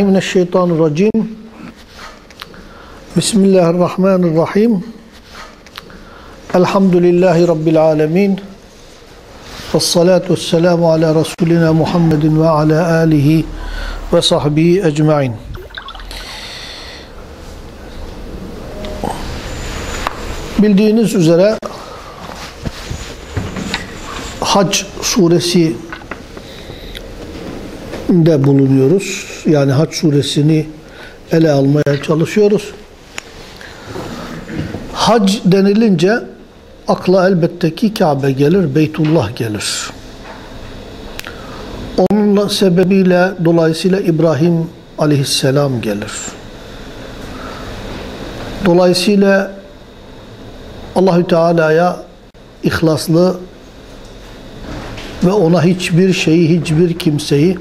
billahi mineşşeytanirracim. Bismillahirrahmanirrahim. Elhamdülillahi Rabbil alemin. Vessalatu vesselamu ala Resulina Muhammedin ve ala alihi ve sahbihi ecmain. Bildiğiniz üzere Hac suresi de bulunuyoruz. Yani Hac suresini ele almaya çalışıyoruz. Hac denilince akla elbette ki Kabe gelir, Beytullah gelir. Onunla sebebiyle dolayısıyla İbrahim aleyhisselam gelir. Dolayısıyla Allahü Teala'ya ihlaslı ve ona hiçbir şeyi, hiçbir kimseyi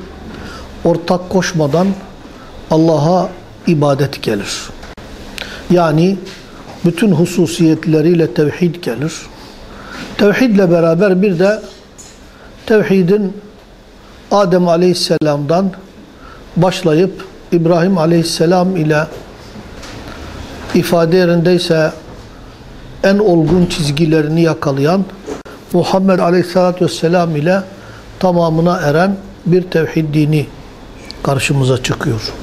ortak koşmadan Allah'a ibadet gelir. Yani bütün hususiyetleriyle tevhid gelir. Tevhidle beraber bir de tevhidin Adem Aleyhisselam'dan başlayıp İbrahim Aleyhisselam ile ifade yerindeyse en olgun çizgilerini yakalayan Muhammed Aleyhisselatü Vesselam ile tamamına eren bir tevhid dini karşımıza çıkıyor.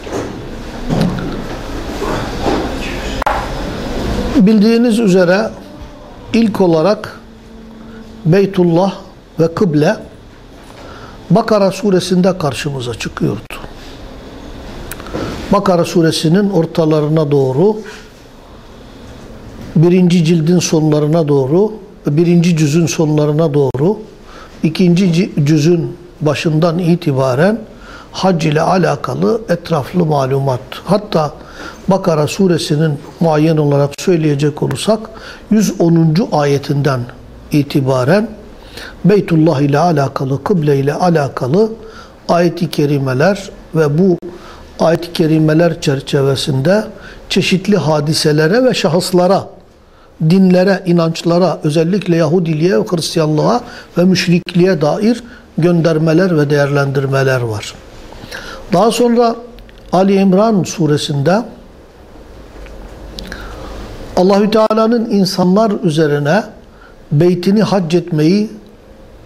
Bildiğiniz üzere ilk olarak Beytullah ve kıble Bakara suresinde karşımıza çıkıyordu. Bakara suresinin ortalarına doğru birinci cildin sonlarına doğru birinci cüzün sonlarına doğru ikinci cüzün başından itibaren hac ile alakalı etraflı malumat. Hatta Bakara suresinin muayyen olarak söyleyecek olursak 110. ayetinden itibaren Beytullah ile alakalı, kıble ile alakalı ayet-i kerimeler ve bu ayet-i kerimeler çerçevesinde çeşitli hadiselere ve şahıslara, dinlere, inançlara, özellikle Yahudiliğe Hristiyanlığa ve müşrikliğe dair göndermeler ve değerlendirmeler var. Daha sonra Ali İmran suresinde Allahü Teala'nın insanlar üzerine beytini hac etmeyi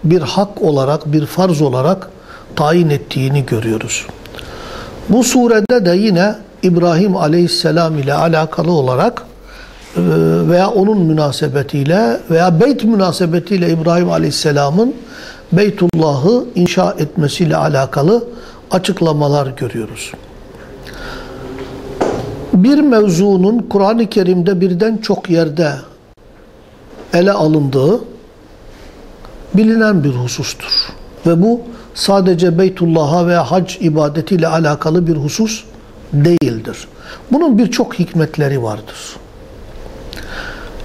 bir hak olarak, bir farz olarak tayin ettiğini görüyoruz. Bu surede de yine İbrahim Aleyhisselam ile alakalı olarak e, veya onun münasebetiyle veya beyt münasebetiyle İbrahim Aleyhisselam'ın Beytullah'ı inşa etmesiyle alakalı açıklamalar görüyoruz. Bir mevzunun Kur'an-ı Kerim'de birden çok yerde ele alındığı bilinen bir husustur. Ve bu sadece Beytullah'a veya hac ibadetiyle alakalı bir husus değildir. Bunun birçok hikmetleri vardır.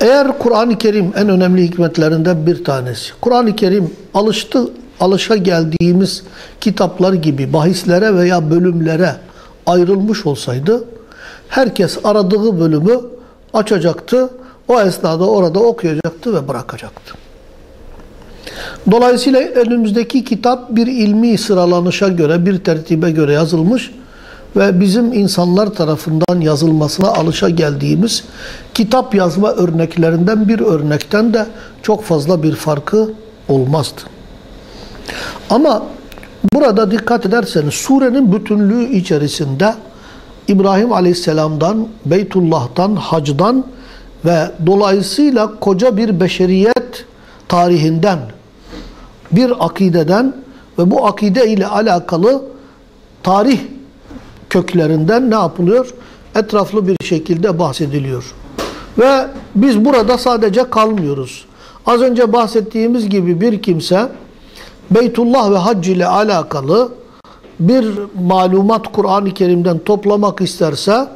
Eğer Kur'an-ı Kerim en önemli hikmetlerinden bir tanesi. Kur'an-ı Kerim alıştı, alışa geldiğimiz kitaplar gibi bahislere veya bölümlere ayrılmış olsaydı herkes aradığı bölümü açacaktı. O esnada orada okuyacaktı ve bırakacaktı. Dolayısıyla önümüzdeki kitap bir ilmi sıralanışa göre, bir tertibe göre yazılmış ve bizim insanlar tarafından yazılmasına alışa geldiğimiz kitap yazma örneklerinden bir örnekten de çok fazla bir farkı olmazdı. Ama burada dikkat ederseniz surenin bütünlüğü içerisinde İbrahim Aleyhisselam'dan, Beytullah'tan, hacdan ve dolayısıyla koca bir beşeriyet tarihinden, bir akideden ve bu akide ile alakalı tarih köklerinden ne yapılıyor? Etraflı bir şekilde bahsediliyor. Ve biz burada sadece kalmıyoruz. Az önce bahsettiğimiz gibi bir kimse Beytullah ve hac ile alakalı bir malumat Kur'an-ı Kerim'den toplamak isterse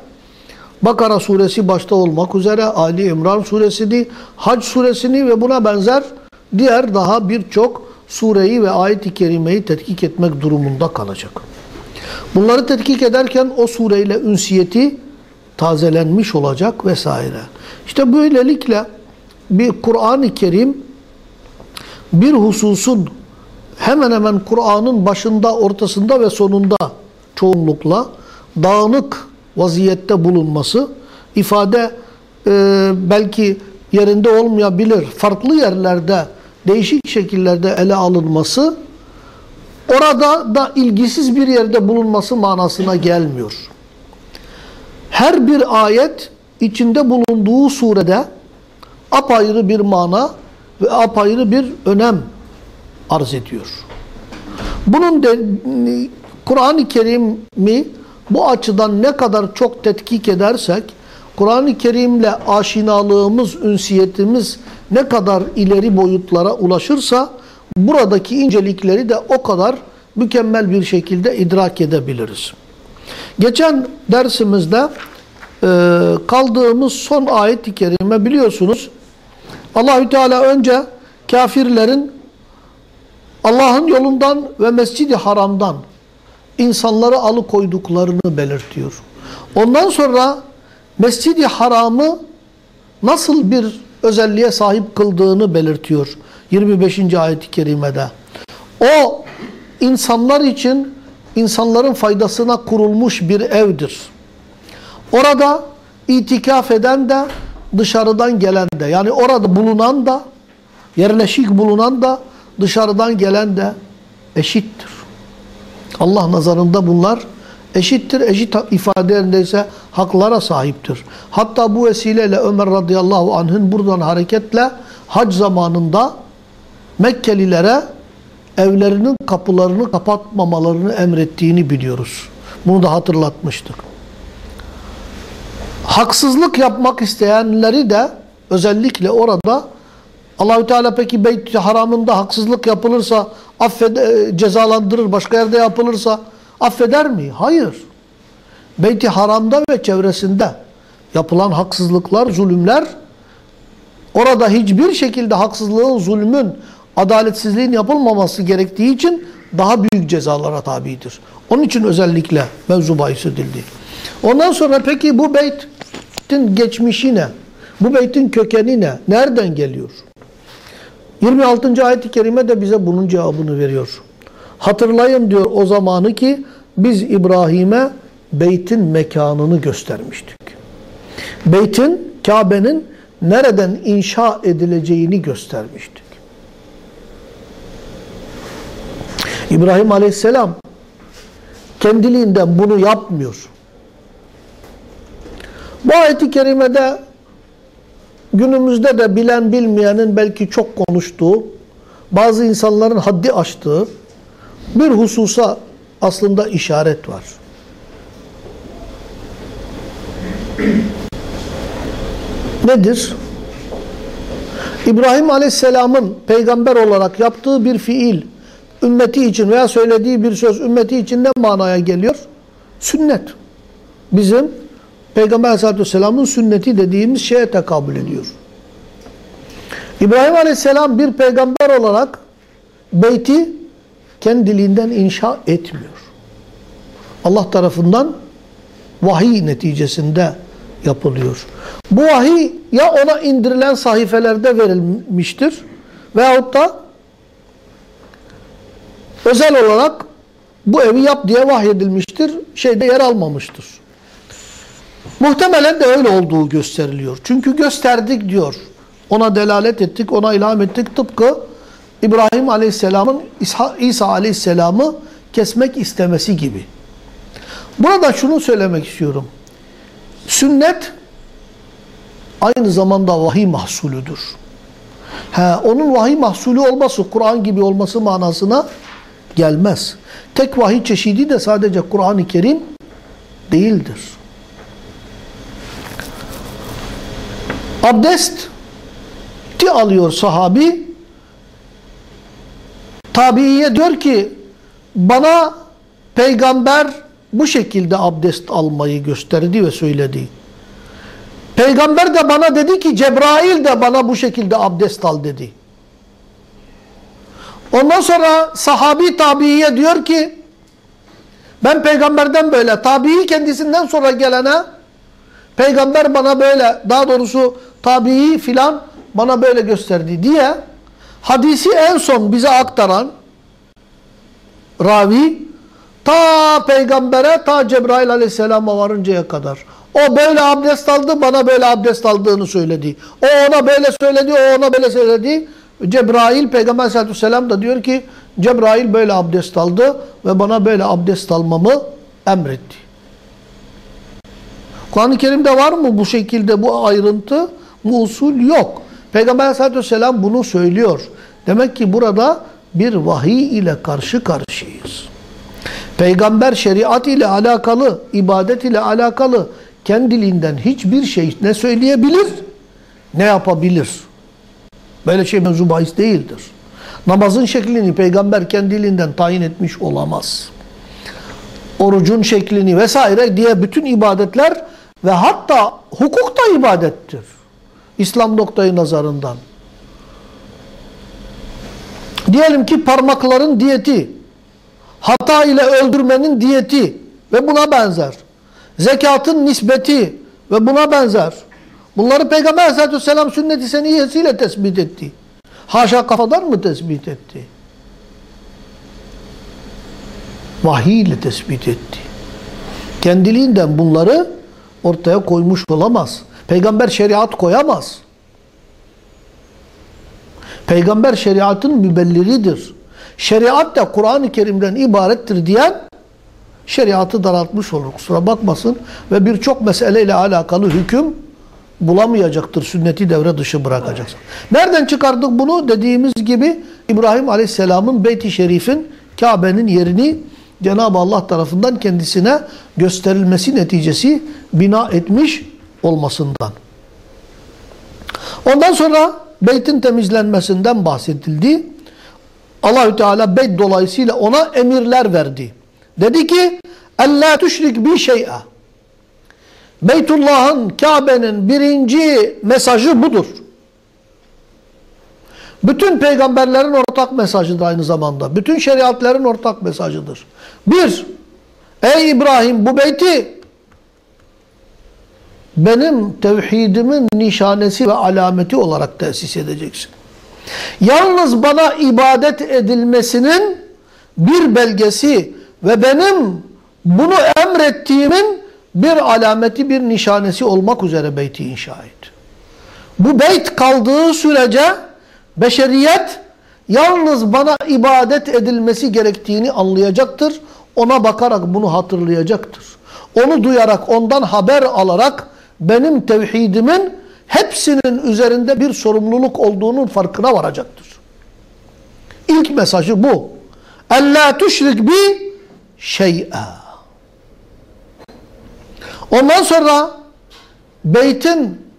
Bakara suresi başta olmak üzere Ali İmran suresini, Hac suresini ve buna benzer diğer daha birçok sureyi ve ayet-i kerimeyi tetkik etmek durumunda kalacak. Bunları tetkik ederken o sureyle ünsiyeti tazelenmiş olacak vesaire. İşte böylelikle bir Kur'an-ı Kerim bir hususun hemen hemen Kur'an'ın başında, ortasında ve sonunda çoğunlukla dağınık vaziyette bulunması, ifade e, belki yerinde olmayabilir, farklı yerlerde, değişik şekillerde ele alınması, orada da ilgisiz bir yerde bulunması manasına gelmiyor. Her bir ayet içinde bulunduğu surede apayrı bir mana ve apayrı bir önem arz ediyor. Bunun de Kur'an-ı Kerim'i bu açıdan ne kadar çok tetkik edersek, Kur'an-ı Kerim'le aşinalığımız, ünsiyetimiz ne kadar ileri boyutlara ulaşırsa, buradaki incelikleri de o kadar mükemmel bir şekilde idrak edebiliriz. Geçen dersimizde e, kaldığımız son ayet-i kerime biliyorsunuz, Allahü Teala önce kafirlerin Allah'ın yolundan ve Mescid-i Haram'dan insanları alıkoyduklarını belirtiyor. Ondan sonra Mescid-i Haram'ı nasıl bir özelliğe sahip kıldığını belirtiyor 25. ayet-i kerimede. O insanlar için insanların faydasına kurulmuş bir evdir. Orada itikaf eden de dışarıdan gelen de yani orada bulunan da yerleşik bulunan da dışarıdan gelen de eşittir. Allah nazarında bunlar eşittir. Eşit ifadelerindeyse haklara sahiptir. Hatta bu vesileyle Ömer radıyallahu anh'ın buradan hareketle hac zamanında Mekkelilere evlerinin kapılarını kapatmamalarını emrettiğini biliyoruz. Bunu da hatırlatmıştık. Haksızlık yapmak isteyenleri de özellikle orada Allahü Teala peki Beyt-i Haram'ında haksızlık yapılırsa affede, cezalandırır, başka yerde yapılırsa affeder mi? Hayır. Beyt-i Haram'da ve çevresinde yapılan haksızlıklar, zulümler orada hiçbir şekilde haksızlığın, zulmün, adaletsizliğin yapılmaması gerektiği için daha büyük cezalara tabidir. Onun için özellikle mevzu bahis edildi. Ondan sonra peki bu beytin geçmişi ne? Bu beytin kökeni ne? Nereden geliyor? 26. ayet-i kerime de bize bunun cevabını veriyor. Hatırlayın diyor o zamanı ki biz İbrahim'e beytin mekanını göstermiştik. Beytin, Kabe'nin nereden inşa edileceğini göstermiştik. İbrahim Aleyhisselam kendiliğinden bunu yapmıyor. Bu ayet-i kerimede günümüzde de bilen bilmeyenin belki çok konuştuğu, bazı insanların haddi aştığı bir hususa aslında işaret var. Nedir? İbrahim Aleyhisselam'ın peygamber olarak yaptığı bir fiil, ümmeti için veya söylediği bir söz ümmeti için ne manaya geliyor? Sünnet. Bizim Peygamber Aleyhisselatü Vesselam'ın sünneti dediğimiz şeye tekabül ediyor. İbrahim Aleyhisselam bir peygamber olarak beyti kendiliğinden inşa etmiyor. Allah tarafından vahiy neticesinde yapılıyor. Bu vahiy ya ona indirilen sahifelerde verilmiştir veyahut da özel olarak bu evi yap diye vahyedilmiştir. Şeyde yer almamıştır. Muhtemelen de öyle olduğu gösteriliyor. Çünkü gösterdik diyor. Ona delalet ettik, ona ilham ettik. Tıpkı İbrahim Aleyhisselam'ın İsa, Aleyhisselam'ı kesmek istemesi gibi. Burada şunu söylemek istiyorum. Sünnet aynı zamanda vahiy mahsulüdür. He, onun vahiy mahsulü olması, Kur'an gibi olması manasına gelmez. Tek vahiy çeşidi de sadece Kur'an-ı Kerim değildir. Abdest ti alıyor sahabi. Tabiiye diyor ki bana peygamber bu şekilde abdest almayı gösterdi ve söyledi. Peygamber de bana dedi ki Cebrail de bana bu şekilde abdest al dedi. Ondan sonra sahabi tabiiye diyor ki ben peygamberden böyle tabii kendisinden sonra gelene peygamber bana böyle daha doğrusu tabii filan bana böyle gösterdi diye hadisi en son bize aktaran ravi Ta peygambere, ta Cebrail aleyhisselama varıncaya kadar. O böyle abdest aldı, bana böyle abdest aldığını söyledi. O ona böyle söyledi, o ona böyle söyledi. Cebrail, Peygamber aleyhissalatü vesselam da diyor ki, Cebrail böyle abdest aldı ve bana böyle abdest almamı emretti. Kur'an-ı Kerim'de var mı bu şekilde bu ayrıntı? Bu usul yok. Peygamber aleyhissalatü vesselam bunu söylüyor. Demek ki burada bir vahiy ile karşı karşıyayız. Peygamber şeriat ile alakalı, ibadet ile alakalı kendiliğinden hiçbir şey ne söyleyebilir ne yapabilir. Böyle şey mevzu bahis değildir. Namazın şeklini peygamber kendiliğinden tayin etmiş olamaz. Orucun şeklini vesaire diye bütün ibadetler ve hatta hukuk da ibadettir. İslam noktayı nazarından. Diyelim ki parmakların diyeti, hata ile öldürmenin diyeti ve buna benzer. Zekatın nisbeti ve buna benzer. Bunları Peygamber aleyhissalatü vesselam sünnet-i seniyyesiyle tespit etti. Haşa kafadan mı tespit etti? Vahiy ile tespit etti. Kendiliğinden bunları ortaya koymuş olamaz. Peygamber şeriat koyamaz. Peygamber şeriatın mübelliridir. Şeriat da Kur'an-ı Kerim'den ibarettir diyen şeriatı daraltmış olur. Kusura bakmasın ve birçok meseleyle alakalı hüküm bulamayacaktır. Sünneti devre dışı bırakacaksın. Nereden çıkardık bunu? Dediğimiz gibi İbrahim Aleyhisselam'ın Beyt-i Şerif'in Kabe'nin yerini Cenab-ı Allah tarafından kendisine gösterilmesi neticesi bina etmiş olmasından. Ondan sonra beytin temizlenmesinden bahsedildi. Allahü Teala beyt dolayısıyla ona emirler verdi. Dedi ki: "Ella tüşrik bi şey'a." Beytullah'ın, Kabe'nin birinci mesajı budur. Bütün peygamberlerin ortak mesajıdır aynı zamanda. Bütün şeriatlerin ortak mesajıdır. Bir, ey İbrahim bu beyti benim tevhidimin nişanesi ve alameti olarak tesis edeceksin. Yalnız bana ibadet edilmesinin bir belgesi ve benim bunu emrettiğimin bir alameti, bir nişanesi olmak üzere beyti inşa et. Bu beyt kaldığı sürece beşeriyet yalnız bana ibadet edilmesi gerektiğini anlayacaktır. Ona bakarak bunu hatırlayacaktır. Onu duyarak, ondan haber alarak benim tevhidimin hepsinin üzerinde bir sorumluluk olduğunun farkına varacaktır. İlk mesajı bu. Ella tüşrik bi şey'a. Ondan sonra beytin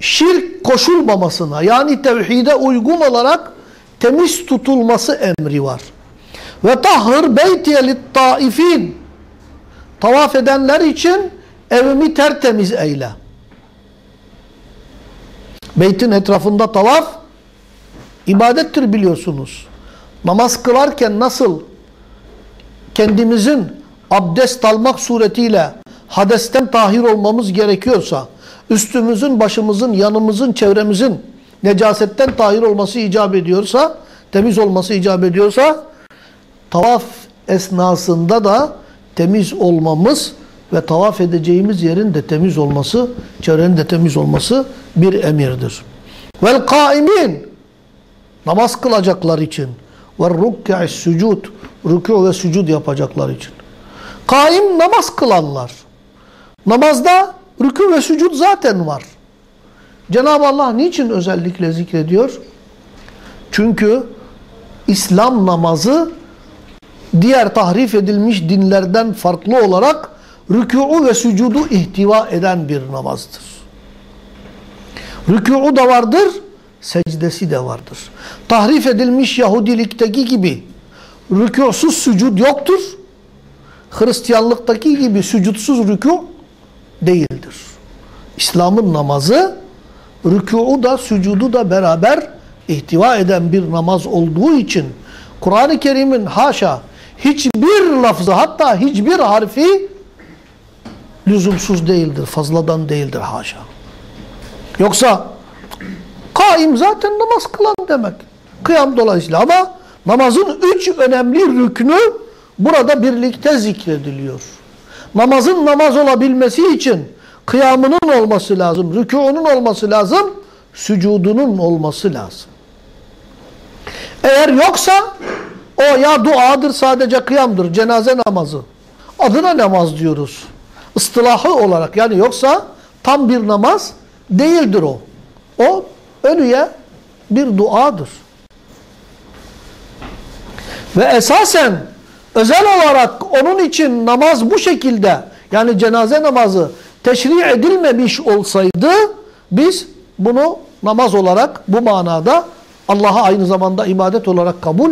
şirk koşulmamasına yani tevhide uygun olarak temiz tutulması emri var. Ve tahhır beytiye littaifin tavaf edenler için evimi tertemiz eyle. Beytin etrafında tavaf ibadettir biliyorsunuz. Namaz kılarken nasıl kendimizin abdest almak suretiyle hadesten tahir olmamız gerekiyorsa, üstümüzün, başımızın, yanımızın, çevremizin necasetten tahir olması icap ediyorsa, temiz olması icap ediyorsa, tavaf esnasında da temiz olmamız ve tavaf edeceğimiz yerin de temiz olması, çevrenin de temiz olması bir emirdir. Vel kaimin namaz kılacaklar için ve rukka'i sucud rükû ve sucud yapacaklar için. Kaim namaz kılanlar. Namazda rükû ve sucud zaten var. Cenab-ı Allah niçin özellikle zikrediyor? Çünkü İslam namazı diğer tahrif edilmiş dinlerden farklı olarak rükûu ve sucudu ihtiva eden bir namazdır. Rükûu da vardır, secdesi de vardır. Tahrif edilmiş Yahudilikteki gibi rükûsuz sucud yoktur. Hristiyanlıktaki gibi sucudsuz rükû değildir. İslam'ın namazı rükûu da sucudu da beraber ihtiva eden bir namaz olduğu için Kur'an-ı Kerim'in haşa hiçbir lafzı hatta hiçbir harfi lüzumsuz değildir, fazladan değildir haşa. Yoksa kaim zaten namaz kılan demek. Kıyam dolayısıyla ama namazın üç önemli rüknü burada birlikte zikrediliyor. Namazın namaz olabilmesi için kıyamının olması lazım, rükuunun olması lazım, sücudunun olması lazım. Eğer yoksa o ya duadır sadece kıyamdır, cenaze namazı. Adına namaz diyoruz. Istılahı olarak yani yoksa tam bir namaz değildir o. O ölüye bir duadır. Ve esasen özel olarak onun için namaz bu şekilde yani cenaze namazı teşri edilmemiş olsaydı biz bunu namaz olarak bu manada Allah'a aynı zamanda ibadet olarak kabul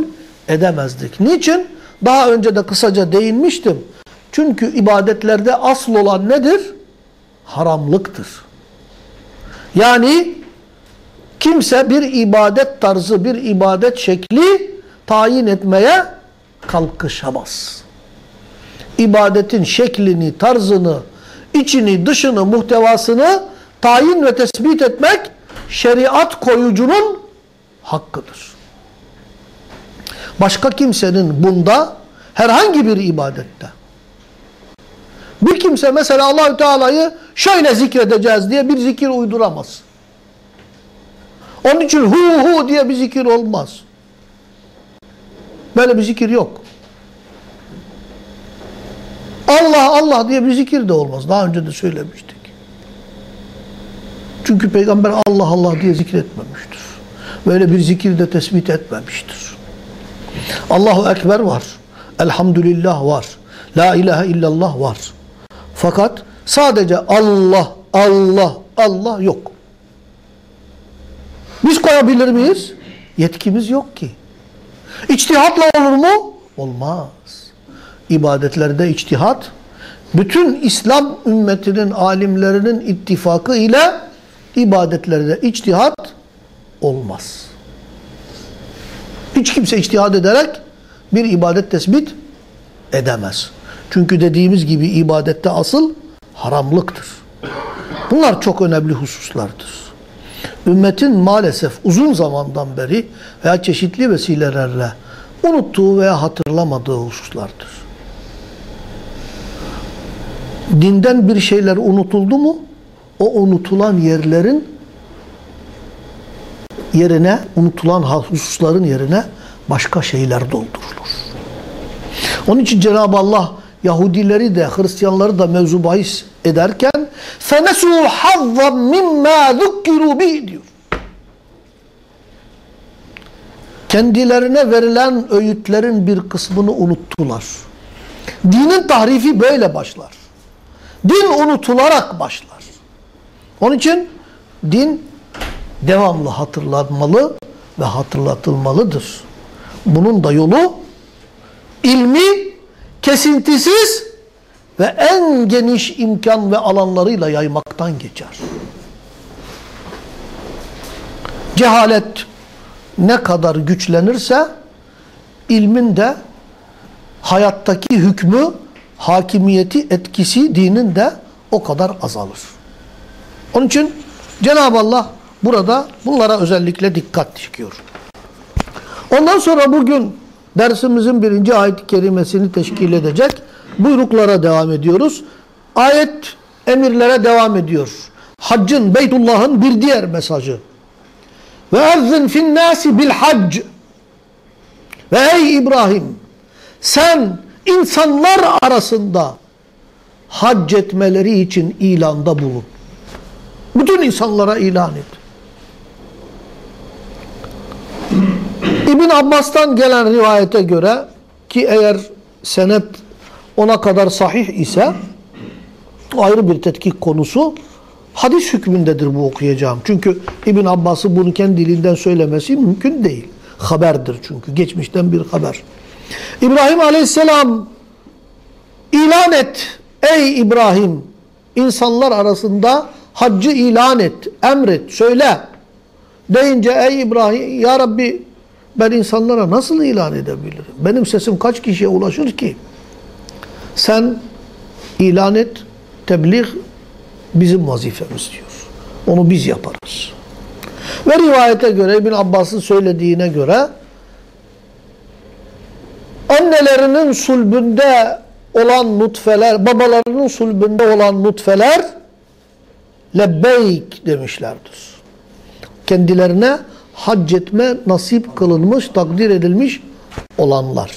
edemezdik. Niçin? Daha önce de kısaca değinmiştim. Çünkü ibadetlerde asıl olan nedir? Haramlıktır. Yani kimse bir ibadet tarzı, bir ibadet şekli tayin etmeye kalkışamaz. İbadetin şeklini, tarzını, içini, dışını, muhtevasını tayin ve tespit etmek şeriat koyucunun hakkıdır. Başka kimsenin bunda herhangi bir ibadette bir kimse mesela Allahü Teala'yı şöyle zikredeceğiz diye bir zikir uyduramaz. Onun için hu hu diye bir zikir olmaz. Böyle bir zikir yok. Allah Allah diye bir zikir de olmaz. Daha önce de söylemiştik. Çünkü peygamber Allah Allah diye zikretmemiştir. Böyle bir zikir de tespit etmemiştir. Allahu Ekber var. Elhamdülillah var. La ilahe illallah var. Fakat sadece Allah, Allah, Allah yok. Biz koyabilir miyiz? Yetkimiz yok ki. İçtihatla olur mu? Olmaz. İbadetlerde içtihat, bütün İslam ümmetinin alimlerinin ittifakı ile ibadetlerde içtihat olmaz. Hiç kimse içtihad ederek bir ibadet tespit edemez. Çünkü dediğimiz gibi ibadette asıl haramlıktır. Bunlar çok önemli hususlardır. Ümmetin maalesef uzun zamandan beri veya çeşitli vesilelerle unuttuğu veya hatırlamadığı hususlardır. Dinden bir şeyler unutuldu mu, o unutulan yerlerin yerine, unutulan hususların yerine başka şeyler doldurulur. Onun için Cenab-ı Allah Yahudileri de Hristiyanları da mevzu bahis ederken فَنَسُوا حَظًّا مِمَّا ذُكِّرُوا بِهِ diyor. Kendilerine verilen öğütlerin bir kısmını unuttular. Dinin tahrifi böyle başlar. Din unutularak başlar. Onun için din devamlı hatırlanmalı ve hatırlatılmalıdır. Bunun da yolu ilmi kesintisiz ve en geniş imkan ve alanlarıyla yaymaktan geçer. Cehalet ne kadar güçlenirse ilmin de hayattaki hükmü, hakimiyeti, etkisi dinin de o kadar azalır. Onun için Cenab-ı Allah burada bunlara özellikle dikkat çekiyor. Ondan sonra bugün dersimizin birinci ayet-i kerimesini teşkil edecek buyruklara devam ediyoruz. Ayet emirlere devam ediyor. Haccın, Beytullah'ın bir diğer mesajı. Ve ezzin fin nasi bil hac. Ve ey İbrahim sen insanlar arasında hac etmeleri için ilanda bulun. Bütün insanlara ilan et. İbn Abbas'tan gelen rivayete göre ki eğer senet ona kadar sahih ise ayrı bir tetkik konusu hadis hükmündedir bu okuyacağım. Çünkü İbn Abbas'ın bunu kendi dilinden söylemesi mümkün değil. Haberdir çünkü. Geçmişten bir haber. İbrahim Aleyhisselam ilan et ey İbrahim insanlar arasında haccı ilan et, emret, söyle deyince ey İbrahim ya Rabbi ben insanlara nasıl ilan edebilirim? Benim sesim kaç kişiye ulaşır ki? Sen ilan et, tebliğ bizim vazifemiz diyor. Onu biz yaparız. Ve rivayete göre İbn Abbas'ın söylediğine göre annelerinin sulbünde olan nutfeler, babalarının sulbünde olan nutfeler lebbeyk demişlerdir. Kendilerine hac etme nasip kılınmış, takdir edilmiş olanlar.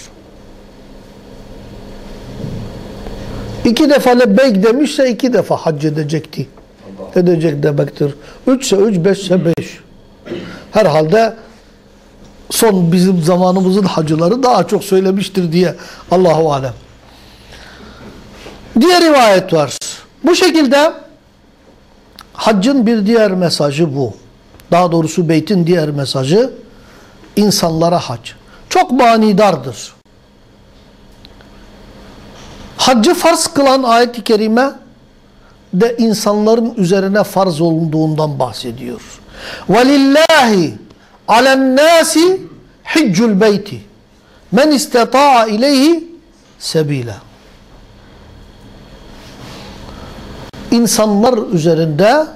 İki defa lebbeyk demişse iki defa hac edecekti. Edecek demektir. Üçse üç, beşse beş. Herhalde son bizim zamanımızın hacıları daha çok söylemiştir diye Allahu alem. Diğer rivayet var. Bu şekilde haccın bir diğer mesajı bu. Daha doğrusu beytin diğer mesajı insanlara hac. Çok manidardır. Haccı farz kılan ayet-i kerime de insanların üzerine farz olduğundan bahsediyor. وَلِلَّهِ عَلَى النَّاسِ حِجُّ الْبَيْتِ مَنْ اِسْتَطَاعَ اِلَيْهِ سَب۪يلًا İnsanlar üzerinde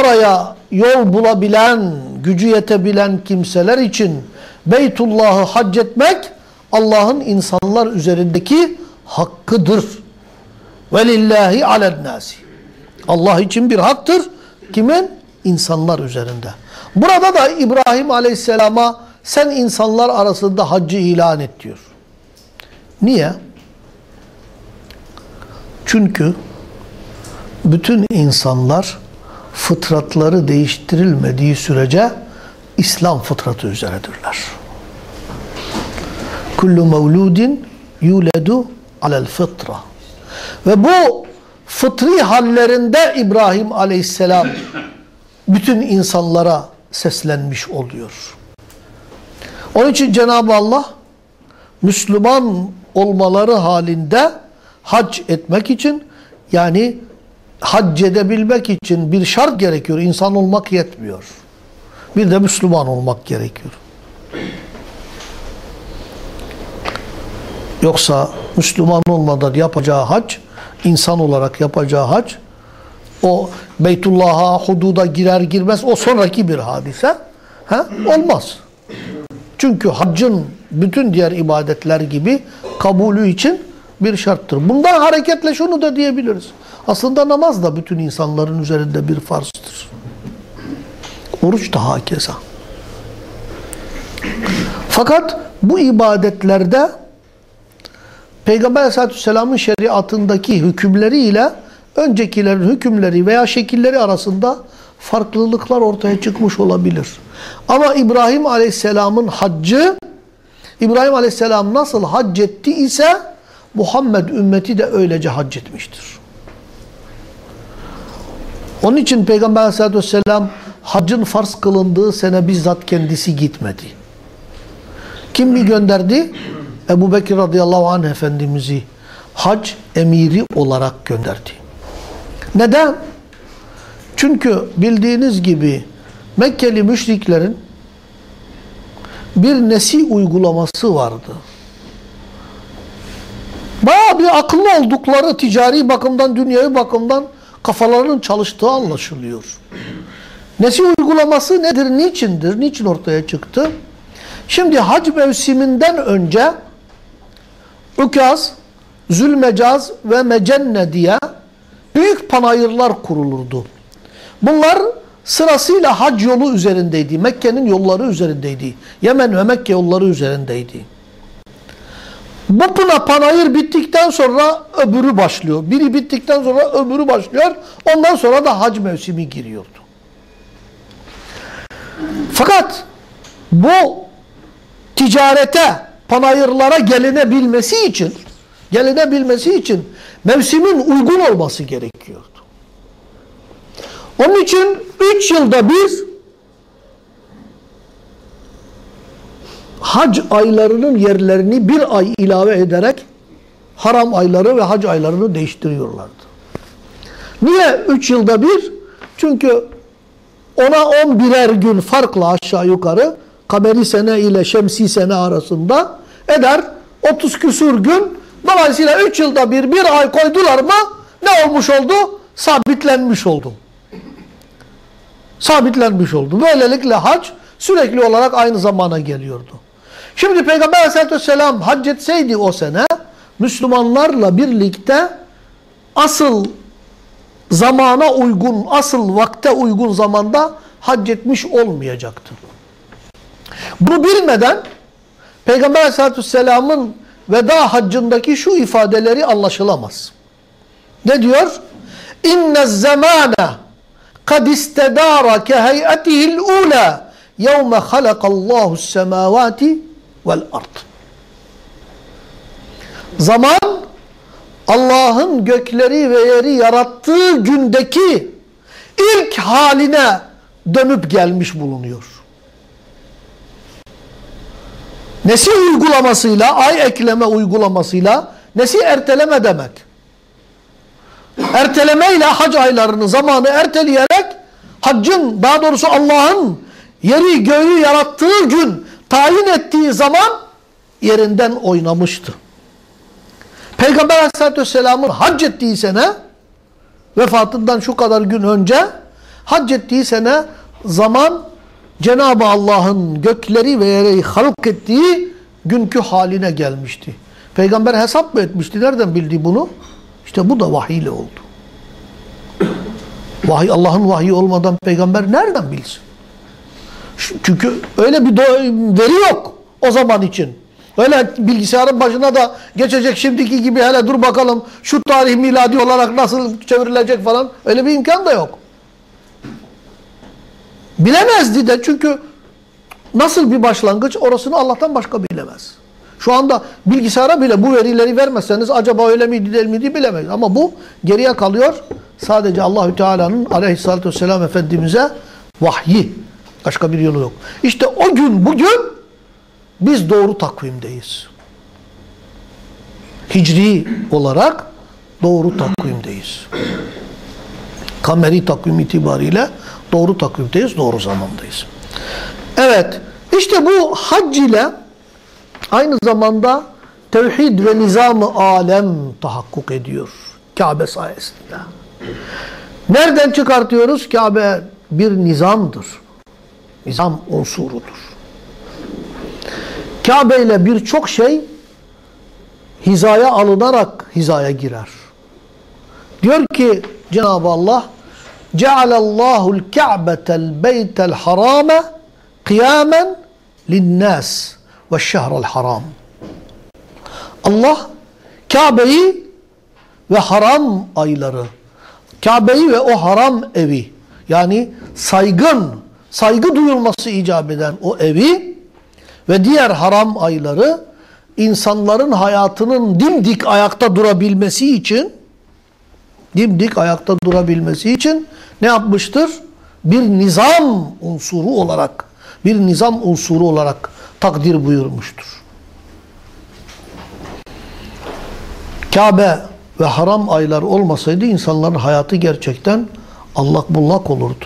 oraya yol bulabilen, gücü yetebilen kimseler için Beytullah'ı hac etmek Allah'ın insanlar üzerindeki hakkıdır. Velillahi alennâsi. Allah için bir haktır. Kimin? İnsanlar üzerinde. Burada da İbrahim Aleyhisselam'a sen insanlar arasında haccı ilan et diyor. Niye? Çünkü bütün insanlar fıtratları değiştirilmediği sürece İslam fıtratı üzeredirler. Kullu mevludin yuledu alel fıtra. Ve bu fıtri hallerinde İbrahim aleyhisselam bütün insanlara seslenmiş oluyor. Onun için Cenab-ı Allah Müslüman olmaları halinde hac etmek için yani hac edebilmek için bir şart gerekiyor. İnsan olmak yetmiyor. Bir de Müslüman olmak gerekiyor. Yoksa Müslüman olmadan yapacağı hac, insan olarak yapacağı hac, o Beytullah'a, hududa girer girmez o sonraki bir hadise. Ha? Olmaz. Çünkü haccın bütün diğer ibadetler gibi kabulü için bir şarttır. Bundan hareketle şunu da diyebiliriz. Aslında namaz da bütün insanların üzerinde bir farzdır. Oruç da hakeza. Fakat bu ibadetlerde Peygamber Aleyhisselatü Vesselam'ın şeriatındaki hükümleriyle öncekilerin hükümleri veya şekilleri arasında farklılıklar ortaya çıkmış olabilir. Ama İbrahim Aleyhisselam'ın haccı, İbrahim Aleyhisselam nasıl hac etti ise Muhammed ümmeti de öylece hac etmiştir. Onun için Peygamber Aleyhisselatü Vesselam haccın farz kılındığı sene bizzat kendisi gitmedi. Kim mi gönderdi? Ebu Bekir radıyallahu anh efendimizi hac emiri olarak gönderdi. Neden? Çünkü bildiğiniz gibi Mekkeli müşriklerin bir nesi uygulaması vardı. Bayağı bir akıllı oldukları ticari bakımdan, dünyevi bakımdan kafalarının çalıştığı anlaşılıyor. Nesi uygulaması nedir, niçindir, niçin ortaya çıktı? Şimdi hac mevsiminden önce Ukaz, Zülmecaz ve Mecenne diye büyük panayırlar kurulurdu. Bunlar sırasıyla hac yolu üzerindeydi. Mekke'nin yolları üzerindeydi. Yemen ve Mekke yolları üzerindeydi. Bu pına panayır bittikten sonra öbürü başlıyor. Biri bittikten sonra öbürü başlıyor. Ondan sonra da hac mevsimi giriyordu. Fakat bu ticarete, panayırlara gelinebilmesi için gelinebilmesi için mevsimin uygun olması gerekiyordu. Onun için üç yılda bir hac aylarının yerlerini bir ay ilave ederek haram ayları ve hac aylarını değiştiriyorlardı. Niye üç yılda bir? Çünkü ona on birer gün farkla aşağı yukarı kameri sene ile şemsi sene arasında eder 30 küsur gün. Dolayısıyla 3 yılda bir bir ay koydular mı ne olmuş oldu? Sabitlenmiş oldu. Sabitlenmiş oldu. Böylelikle hac sürekli olarak aynı zamana geliyordu. Şimdi Peygamber aleyhissalatü vesselam hac etseydi o sene Müslümanlarla birlikte asıl zamana uygun, asıl vakte uygun zamanda hac etmiş olmayacaktı. Bunu bilmeden Peygamber aleyhissalatü vesselamın veda haccındaki şu ifadeleri anlaşılamaz. Ne diyor? İnne zamane kad istedara ke heyetihil ula yevme halakallahu semavati vel ard. Zaman Allah'ın gökleri ve yeri yarattığı gündeki ilk haline dönüp gelmiş bulunuyor. Nesi uygulamasıyla, ay ekleme uygulamasıyla, nesi erteleme demek. Erteleme ile hac aylarını zamanı erteleyerek haccın daha doğrusu Allah'ın yeri göğü yarattığı gün tayin ettiği zaman yerinden oynamıştı. Peygamber aleyhissalatü vesselamın hac ettiği sene vefatından şu kadar gün önce hac ettiği sene zaman Cenab-ı Allah'ın gökleri ve yeri halk ettiği günkü haline gelmişti. Peygamber hesap mı etmişti? Nereden bildi bunu? İşte bu da vahiy ile oldu. Vahiy Allah'ın vahyi olmadan peygamber nereden bilsin? Çünkü öyle bir veri yok o zaman için. Öyle bilgisayarın başına da geçecek şimdiki gibi hele dur bakalım şu tarih miladi olarak nasıl çevrilecek falan öyle bir imkan da yok. Bilemezdi de çünkü nasıl bir başlangıç orasını Allah'tan başka bilemez. Şu anda bilgisayara bile bu verileri vermezseniz acaba öyle miydi değil miydi bilemeyiz. Ama bu geriye kalıyor. Sadece Allahü Teala'nın aleyhissalatü vesselam Efendimiz'e vahyi. Başka bir yolu yok. İşte o gün bugün biz doğru takvimdeyiz. Hicri olarak doğru takvimdeyiz. Kameri takvim itibariyle doğru takvimdeyiz, doğru zamandayız. Evet, işte bu hac ile aynı zamanda tevhid ve nizam-ı alem tahakkuk ediyor. Kabe sayesinde. Nereden çıkartıyoruz? Kabe bir nizamdır. Nizam unsurudur. Kabe ile birçok şey hizaya alınarak hizaya girer. Diyor ki Cenab-ı Allah Cealallahu l-Ka'betel beytel harame kıyamen linnâs ve şehrel haram. Allah Kabe'yi ve haram ayları, Kabe'yi ve o haram evi yani saygın, saygı duyulması icap eden o evi ve diğer haram ayları insanların hayatının dimdik ayakta durabilmesi için dimdik ayakta durabilmesi için ne yapmıştır? Bir nizam unsuru olarak bir nizam unsuru olarak takdir buyurmuştur. Kabe ve haram aylar olmasaydı insanların hayatı gerçekten allak bullak olurdu.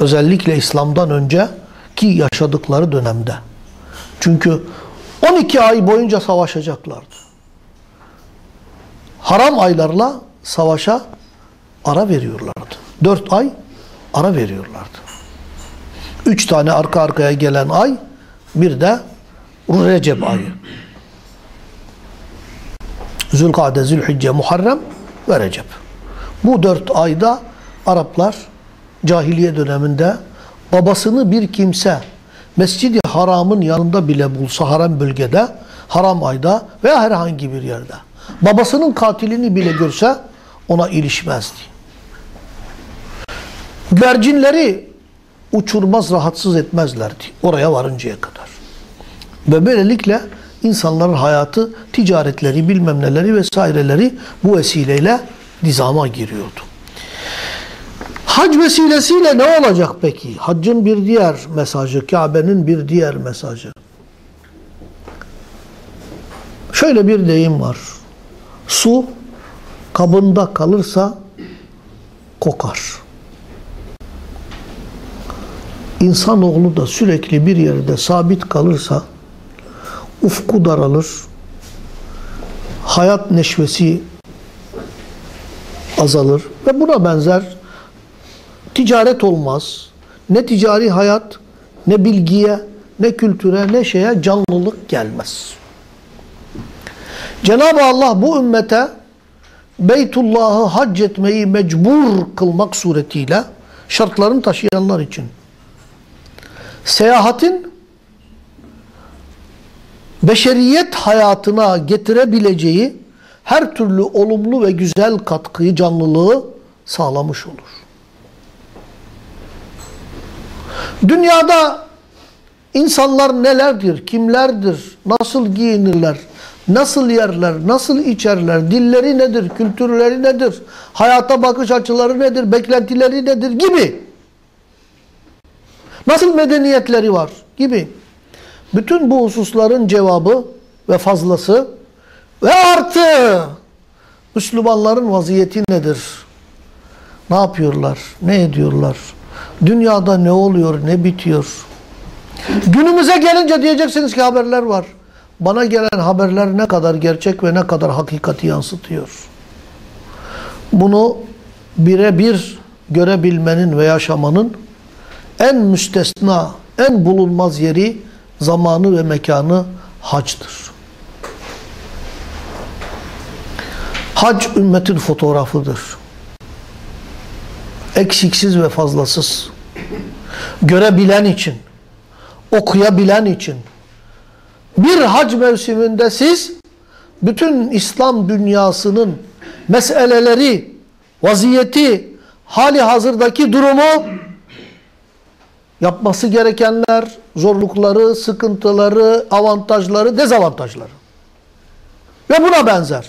Özellikle İslam'dan önce ki yaşadıkları dönemde. Çünkü 12 ay boyunca savaşacaklardı. Haram aylarla savaşa ara veriyorlardı. 4 ay ara veriyorlardı. 3 tane arka arkaya gelen ay bir de Recep ayı. Zülkade, Zülhicce, Muharrem ve Recep. Bu dört ayda Araplar cahiliye döneminde babasını bir kimse Mescid-i Haram'ın yanında bile bulsa haram bölgede, haram ayda veya herhangi bir yerde babasının katilini bile görse ona ilişmezdi. Güvercinleri uçurmaz, rahatsız etmezlerdi oraya varıncaya kadar. Ve böylelikle insanların hayatı, ticaretleri, bilmem neleri vesaireleri bu vesileyle nizama giriyordu. Hac vesilesiyle ne olacak peki? Haccın bir diğer mesajı, Kabe'nin bir diğer mesajı. Şöyle bir deyim var. Su kabında kalırsa kokar. İnsanoğlu da sürekli bir yerde sabit kalırsa ufku daralır, hayat neşvesi azalır ve buna benzer ticaret olmaz. Ne ticari hayat, ne bilgiye, ne kültüre, ne şeye canlılık gelmez. Cenab-ı Allah bu ümmete Beytullah'ı hac etmeyi mecbur kılmak suretiyle şartlarını taşıyanlar için seyahatin beşeriyet hayatına getirebileceği her türlü olumlu ve güzel katkıyı, canlılığı sağlamış olur. Dünyada insanlar nelerdir, kimlerdir, nasıl giyinirler, nasıl yerler, nasıl içerler, dilleri nedir, kültürleri nedir, hayata bakış açıları nedir, beklentileri nedir gibi. Nasıl medeniyetleri var gibi. Bütün bu hususların cevabı ve fazlası ve artı Müslümanların vaziyeti nedir? Ne yapıyorlar? Ne ediyorlar? Dünyada ne oluyor? Ne bitiyor? Günümüze gelince diyeceksiniz ki haberler var. Bana gelen haberler ne kadar gerçek ve ne kadar hakikati yansıtıyor. Bunu birebir görebilmenin ve yaşamanın en müstesna, en bulunmaz yeri, zamanı ve mekanı hacdır. Hac ümmetin fotoğrafıdır. Eksiksiz ve fazlasız. Görebilen için, okuyabilen için. Bir hac mevsiminde siz bütün İslam dünyasının meseleleri, vaziyeti, hali hazırdaki durumu yapması gerekenler, zorlukları, sıkıntıları, avantajları, dezavantajları ve buna benzer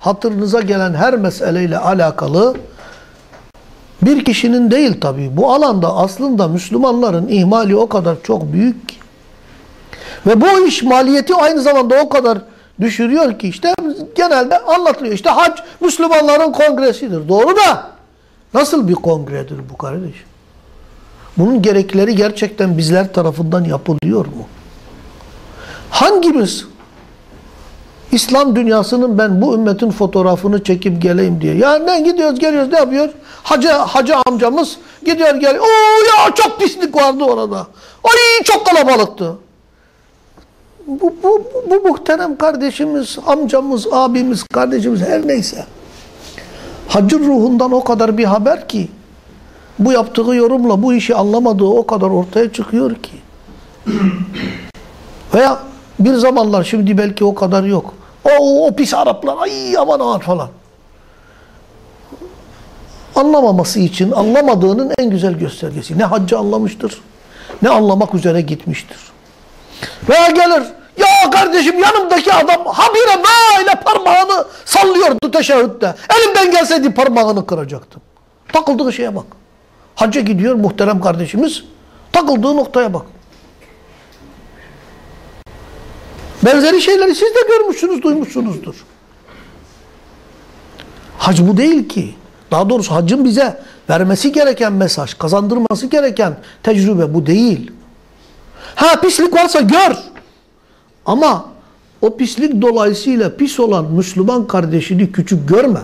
hatırınıza gelen her meseleyle alakalı bir kişinin değil tabii. Bu alanda aslında Müslümanların ihmali o kadar çok büyük ki. Ve bu iş maliyeti aynı zamanda o kadar düşürüyor ki işte genelde anlatılıyor. İşte hac Müslümanların kongresidir. Doğru da nasıl bir kongredir bu kardeş? Bunun gerekleri gerçekten bizler tarafından yapılıyor mu? Hangimiz İslam dünyasının ben bu ümmetin fotoğrafını çekip geleyim diye. Ya ne gidiyoruz geliyoruz ne yapıyor? Hacı, hacı amcamız gidiyor geliyor. Oo ya çok pislik vardı orada. Ay çok kalabalıktı. Bu, bu, bu, bu muhterem kardeşimiz, amcamız, abimiz, kardeşimiz her neyse. Hacın ruhundan o kadar bir haber ki bu yaptığı yorumla bu işi anlamadığı o kadar ortaya çıkıyor ki. Veya bir zamanlar şimdi belki o kadar yok. O, o pis Araplar ay aman aman falan. Anlamaması için anlamadığının en güzel göstergesi. Ne haccı anlamıştır, ne anlamak üzere gitmiştir. Veya gelir, ya kardeşim yanımdaki adam habire böyle parmağını sallıyordu teşehhütte. Elimden gelseydi parmağını kıracaktım. Takıldığı şeye bak. Hacca gidiyor muhterem kardeşimiz, takıldığı noktaya bak. Benzeri şeyleri siz de görmüşsünüz, duymuşsunuzdur. Hac bu değil ki. Daha doğrusu hacın bize vermesi gereken mesaj, kazandırması gereken tecrübe bu değil. Ha pislik varsa gör. Ama o pislik dolayısıyla pis olan Müslüman kardeşini küçük görme.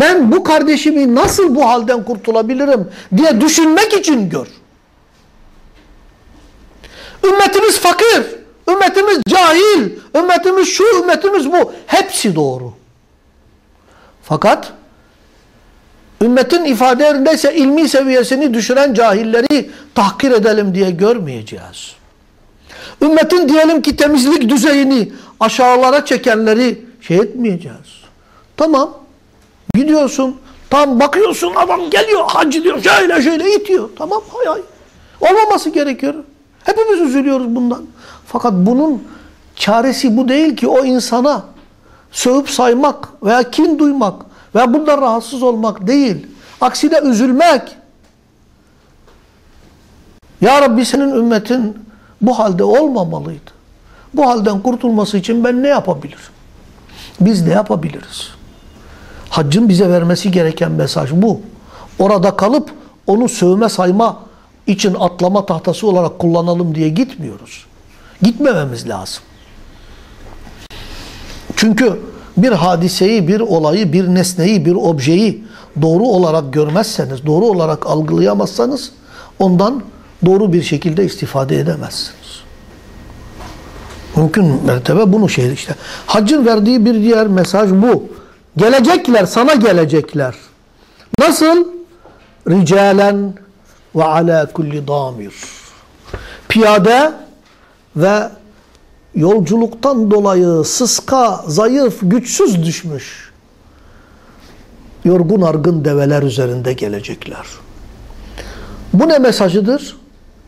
Ben bu kardeşimi nasıl bu halden kurtulabilirim diye düşünmek için gör. Ümmetimiz fakir. Ümmetimiz cahil, ümmetimiz şu, ümmetimiz bu. Hepsi doğru. Fakat ümmetin ifade yerindeyse ilmi seviyesini düşüren cahilleri tahkir edelim diye görmeyeceğiz. Ümmetin diyelim ki temizlik düzeyini aşağılara çekenleri şey etmeyeceğiz. Tamam. Gidiyorsun. Tam bakıyorsun adam geliyor hacı diyor şöyle şöyle itiyor. Tamam hay hay. Olmaması gerekiyor. Hepimiz üzülüyoruz bundan. Fakat bunun çaresi bu değil ki o insana sövüp saymak veya kin duymak veya bundan rahatsız olmak değil. Aksine üzülmek. Ya Rabbi senin ümmetin bu halde olmamalıydı. Bu halden kurtulması için ben ne yapabilirim? Biz ne yapabiliriz? Haccın bize vermesi gereken mesaj bu. Orada kalıp onu sövme sayma için atlama tahtası olarak kullanalım diye gitmiyoruz. Gitmememiz lazım. Çünkü bir hadiseyi, bir olayı, bir nesneyi, bir objeyi doğru olarak görmezseniz, doğru olarak algılayamazsanız ondan doğru bir şekilde istifade edemezsiniz. Mümkün mertebe bunu şey işte. Haccın verdiği bir diğer mesaj bu. Gelecekler, sana gelecekler. Nasıl? Ricalen ve ala kulli damir. Piyade ve yolculuktan dolayı sıska, zayıf, güçsüz düşmüş. Yorgun argın develer üzerinde gelecekler. Bu ne mesajıdır?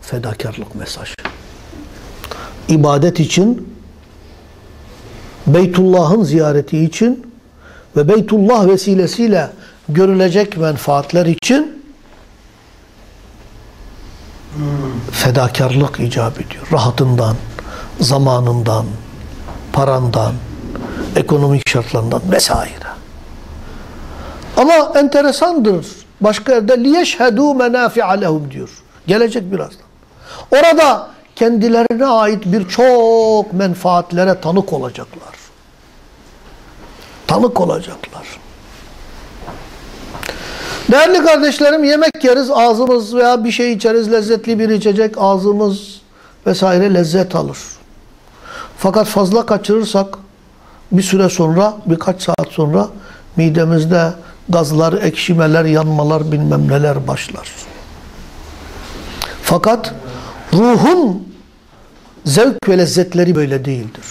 Fedakarlık mesajı. İbadet için, Beytullah'ın ziyareti için ve Beytullah vesilesiyle görülecek menfaatler için fedakarlık icap ediyor. Rahatından, zamanından, parandan, ekonomik şartlarından vesaire. Ama enteresandır. Başka yerde liyeşhedû menâfi'a lehum diyor. Gelecek birazdan. Orada kendilerine ait birçok menfaatlere tanık olacaklar. Tanık olacaklar. Değerli kardeşlerim yemek yeriz ağzımız veya bir şey içeriz lezzetli bir içecek ağzımız vesaire lezzet alır. Fakat fazla kaçırırsak bir süre sonra birkaç saat sonra midemizde gazlar, ekşimeler, yanmalar bilmem neler başlar. Fakat ruhun zevk ve lezzetleri böyle değildir.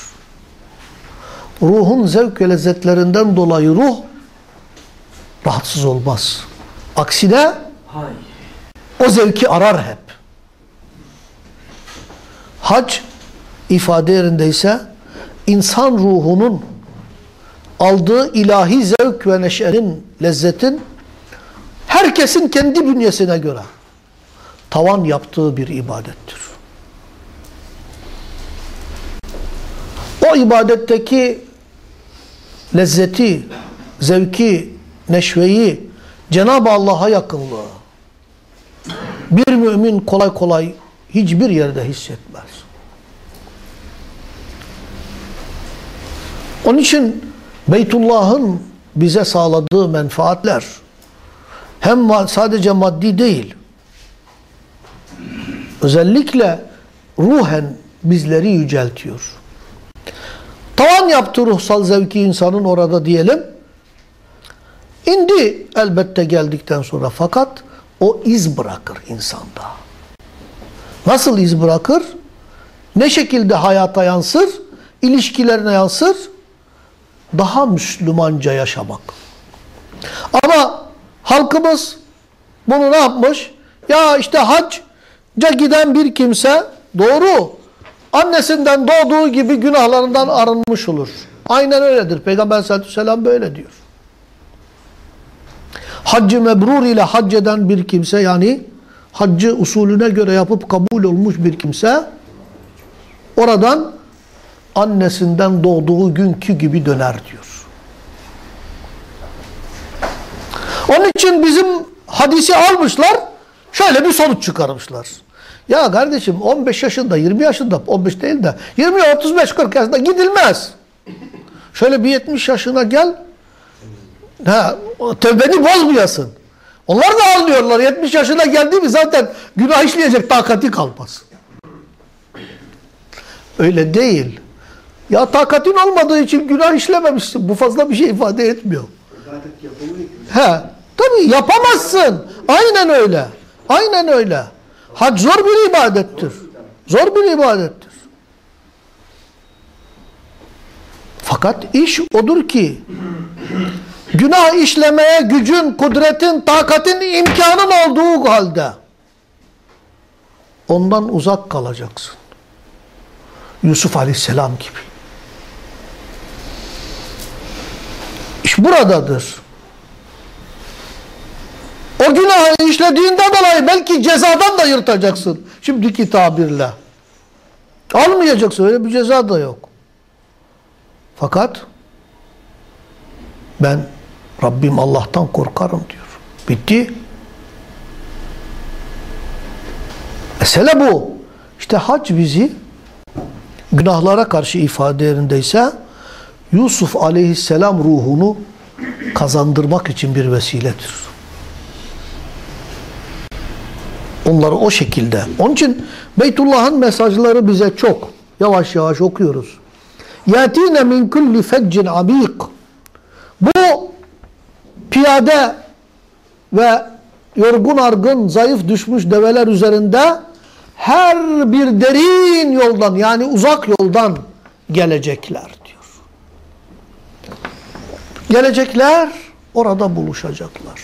Ruhun zevk ve lezzetlerinden dolayı ruh rahatsız olmaz. Aksine o zevki arar hep. Hac ifade yerindeyse insan ruhunun aldığı ilahi zevk ve neşenin, lezzetin herkesin kendi bünyesine göre tavan yaptığı bir ibadettir. O ibadetteki lezzeti, zevki, neşveyi, Cenab-ı Allah'a yakınlığı bir mümin kolay kolay hiçbir yerde hissetmez. Onun için Beytullah'ın bize sağladığı menfaatler hem sadece maddi değil, özellikle ruhen bizleri yüceltiyor. Tavan yaptı ruhsal zevki insanın orada diyelim. İndi elbette geldikten sonra fakat o iz bırakır insanda. Nasıl iz bırakır? Ne şekilde hayata yansır? İlişkilerine yansır? Daha Müslümanca yaşamak. Ama halkımız bunu ne yapmış? Ya işte hacca giden bir kimse doğru annesinden doğduğu gibi günahlarından arınmış olur. Aynen öyledir. Peygamber sallallahu aleyhi ve sellem böyle diyor. Haccı mebrur ile hac eden bir kimse yani haccı usulüne göre yapıp kabul olmuş bir kimse oradan annesinden doğduğu günkü gibi döner diyor. Onun için bizim hadisi almışlar şöyle bir sonuç çıkarmışlar. Ya kardeşim 15 yaşında, 20 yaşında, 15 değil de 20, 35, 40 yaşında gidilmez. Şöyle bir 70 yaşına gel, ha, tövbeni bozmayasın. Onlar da anlıyorlar. 70 yaşına geldi mi zaten günah işleyecek takati kalmaz. Öyle değil. Ya takatin olmadığı için günah işlememişsin. Bu fazla bir şey ifade etmiyor. He, tabii yapamazsın. Aynen öyle. Aynen öyle. Hac zor bir ibadettir. Zor bir ibadettir. Fakat iş odur ki günah işlemeye gücün, kudretin, takatin, imkanın olduğu halde ondan uzak kalacaksın. Yusuf Aleyhisselam gibi. İş buradadır. O günahı işlediğinden dolayı belki cezadan da yırtacaksın. Şimdiki tabirle. Almayacaksın. Öyle bir ceza da yok. Fakat ben Rabbim Allah'tan korkarım diyor. Bitti. Mesele bu. İşte hac bizi günahlara karşı ifade yerindeyse Yusuf aleyhisselam ruhunu kazandırmak için bir vesiledir. Onları o şekilde. Onun için Beytullah'ın mesajları bize çok. Yavaş yavaş okuyoruz. Yatine min kulli feccin amik. Bu piyade ve yorgun argın, zayıf düşmüş develer üzerinde her bir derin yoldan yani uzak yoldan gelecekler diyor. Gelecekler orada buluşacaklar.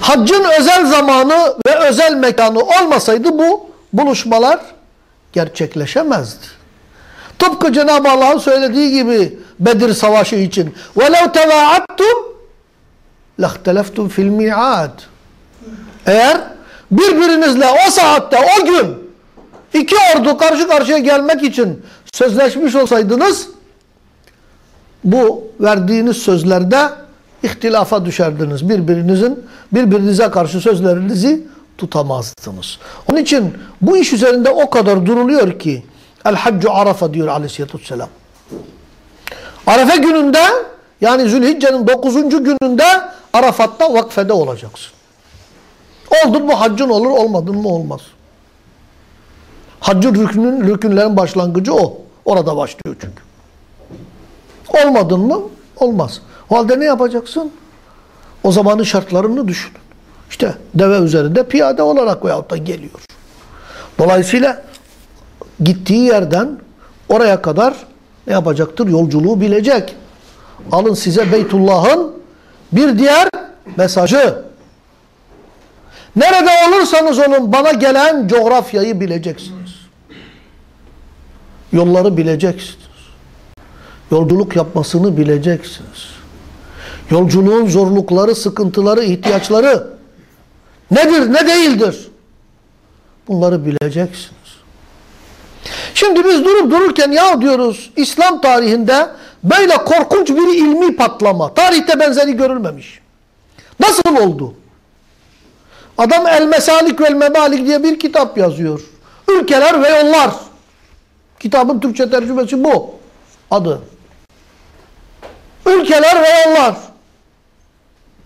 Haccın özel zamanı ve özel mekanı olmasaydı bu buluşmalar gerçekleşemezdi. Tıpkı Cenab-ı Allah'ın söylediği gibi Bedir Savaşı için وَلَوْ تَوَاعَدْتُمْ لَخْتَلَفْتُمْ فِي الْمِعَادِ Eğer birbirinizle o saatte, o gün iki ordu karşı karşıya gelmek için sözleşmiş olsaydınız bu verdiğiniz sözlerde ihtilafa düşerdiniz. Birbirinizin birbirinize karşı sözlerinizi tutamazdınız. Onun için bu iş üzerinde o kadar duruluyor ki El Haccu Arafa diyor aleyhissalatü vesselam. Arefe gününde yani Zülhicce'nin 9. gününde Arafat'ta vakfede olacaksın. Oldun mu haccın olur, olmadın mı olmaz. Haccın rükünün, rükünlerin başlangıcı o. Orada başlıyor çünkü. Olmadın mı? Olmaz. O halde ne yapacaksın? O zamanın şartlarını düşünün. İşte deve üzerinde piyade olarak veyahut da geliyor. Dolayısıyla gittiği yerden oraya kadar ne yapacaktır? Yolculuğu bilecek. Alın size Beytullah'ın bir diğer mesajı. Nerede olursanız olun bana gelen coğrafyayı bileceksiniz. Yolları bileceksiniz. Yolculuk yapmasını bileceksiniz. Yolculuğun zorlukları, sıkıntıları, ihtiyaçları nedir, ne değildir? Bunları bileceksiniz. Şimdi biz durup dururken ya diyoruz İslam tarihinde böyle korkunç bir ilmi patlama. Tarihte benzeri görülmemiş. Nasıl oldu? Adam El Mesalik ve El Memalik diye bir kitap yazıyor. Ülkeler ve yollar. Kitabın Türkçe tercümesi bu. Adı. Ülkeler ve yollar.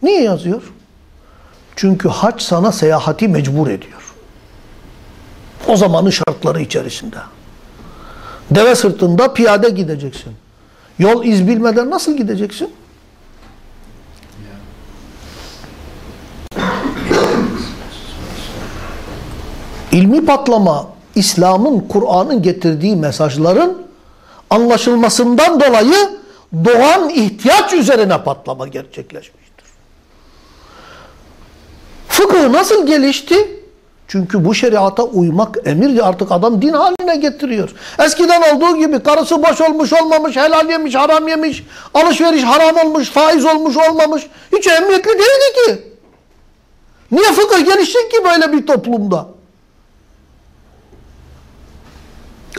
Niye yazıyor? Çünkü haç sana seyahati mecbur ediyor. O zamanın şartları içerisinde. Deve sırtında piyade gideceksin. Yol iz bilmeden nasıl gideceksin? İlmi patlama, İslam'ın, Kur'an'ın getirdiği mesajların anlaşılmasından dolayı doğan ihtiyaç üzerine patlama gerçekleşmiştir. Fıkıh nasıl gelişti? Çünkü bu şeriata uymak emirdi. Artık adam din haline getiriyor. Eskiden olduğu gibi karısı boş olmuş olmamış, helal yemiş, haram yemiş, alışveriş haram olmuş, faiz olmuş olmamış. Hiç emniyetli değildi ki. Niye fıkıh gelişsin ki böyle bir toplumda?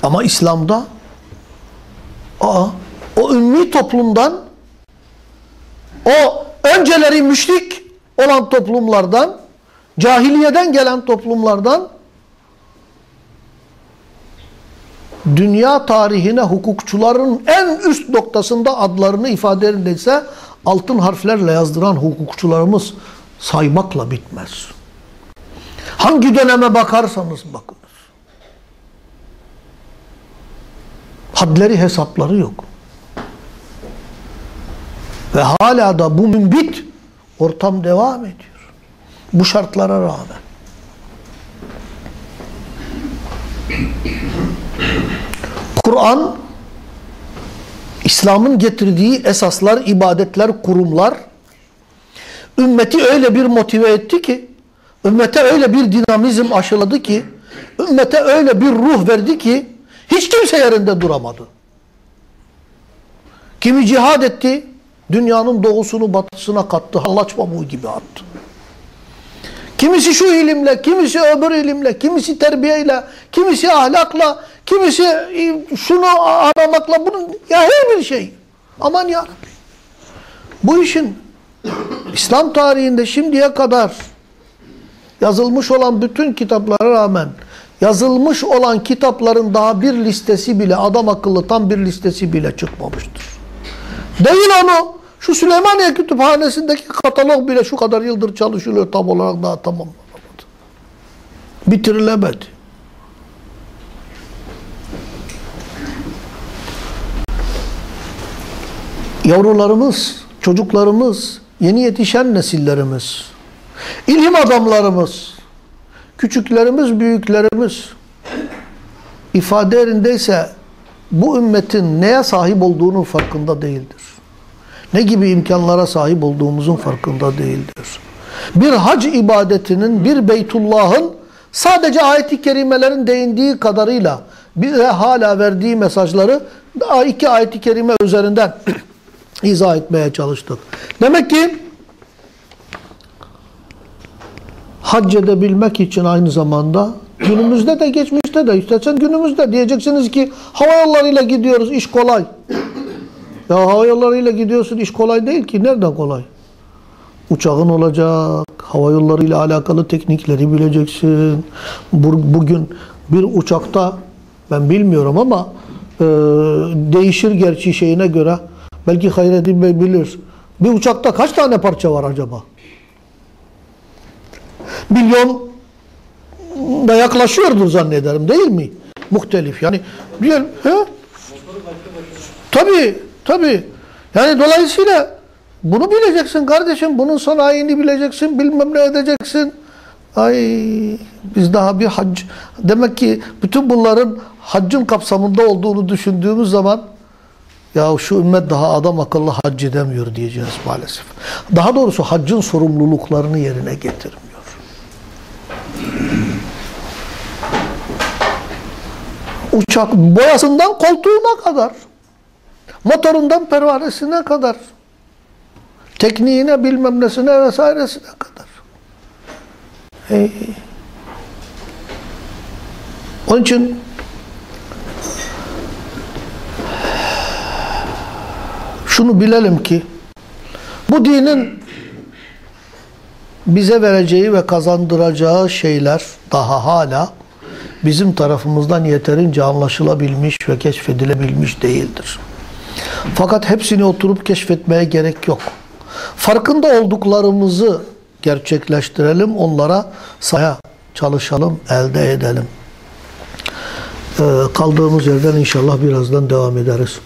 Ama İslam'da aa, o ümmi toplumdan o önceleri müşrik olan toplumlardan cahiliyeden gelen toplumlardan dünya tarihine hukukçuların en üst noktasında adlarını ifade edilse altın harflerle yazdıran hukukçularımız saymakla bitmez. Hangi döneme bakarsanız bakınız. Hadleri hesapları yok. Ve hala da bu mümbit ortam devam ediyor. Bu şartlara rağmen. Kur'an İslam'ın getirdiği esaslar, ibadetler, kurumlar ümmeti öyle bir motive etti ki ümmete öyle bir dinamizm aşıladı ki ümmete öyle bir ruh verdi ki hiç kimse yerinde duramadı. Kimi cihad etti, dünyanın doğusunu batısına kattı, hallaç pamuğu gibi attı. Kimisi şu ilimle, kimisi öbür ilimle, kimisi terbiyeyle, kimisi ahlakla, kimisi şunu aramakla, bunu, ya her bir şey. Aman ya Rabbi. Bu işin İslam tarihinde şimdiye kadar yazılmış olan bütün kitaplara rağmen yazılmış olan kitapların daha bir listesi bile adam akıllı tam bir listesi bile çıkmamıştır. Değil onu şu Süleymaniye Kütüphanesi'ndeki katalog bile şu kadar yıldır çalışılıyor tam olarak daha tamamlanamadı. Bitirilemedi. Yavrularımız, çocuklarımız, yeni yetişen nesillerimiz, ilim adamlarımız, küçüklerimiz, büyüklerimiz ifade yerindeyse bu ümmetin neye sahip olduğunun farkında değildir. Ne gibi imkanlara sahip olduğumuzun farkında değildir. Bir hac ibadetinin, bir Beytullah'ın sadece ayet-i kerimelerin değindiği kadarıyla bize hala verdiği mesajları daha iki ayet-i kerime üzerinden izah etmeye çalıştık. Demek ki hac edebilmek için aynı zamanda günümüzde de geçmişte de istesen günümüzde diyeceksiniz ki hava yollarıyla gidiyoruz iş kolay. Ya hava yollarıyla gidiyorsun iş kolay değil ki. Nereden kolay? Uçağın olacak, hava yollarıyla alakalı teknikleri bileceksin. Bugün bir uçakta ben bilmiyorum ama e, değişir gerçi şeyine göre. Belki Hayrettin Bey bilir. Bir uçakta kaç tane parça var acaba? Milyon da yaklaşıyordur zannederim değil mi? Muhtelif yani. Diyelim, he? Tabii, tabii. Yani dolayısıyla bunu bileceksin kardeşim. Bunun sanayini bileceksin. Bilmem ne edeceksin. Ay biz daha bir hac. Demek ki bütün bunların haccın kapsamında olduğunu düşündüğümüz zaman ya şu ümmet daha adam akıllı hac edemiyor diyeceğiz maalesef. Daha doğrusu haccın sorumluluklarını yerine getirmiyor. Uçak boyasından koltuğuna kadar, motorundan pervanesine kadar, tekniğine bilmem nesine vesairesine kadar. Hey. Onun için şunu bilelim ki bu dinin bize vereceği ve kazandıracağı şeyler daha hala bizim tarafımızdan yeterince anlaşılabilmiş ve keşfedilebilmiş değildir. Fakat hepsini oturup keşfetmeye gerek yok. Farkında olduklarımızı gerçekleştirelim, onlara saya çalışalım, elde edelim. Ee, kaldığımız yerden inşallah birazdan devam ederiz.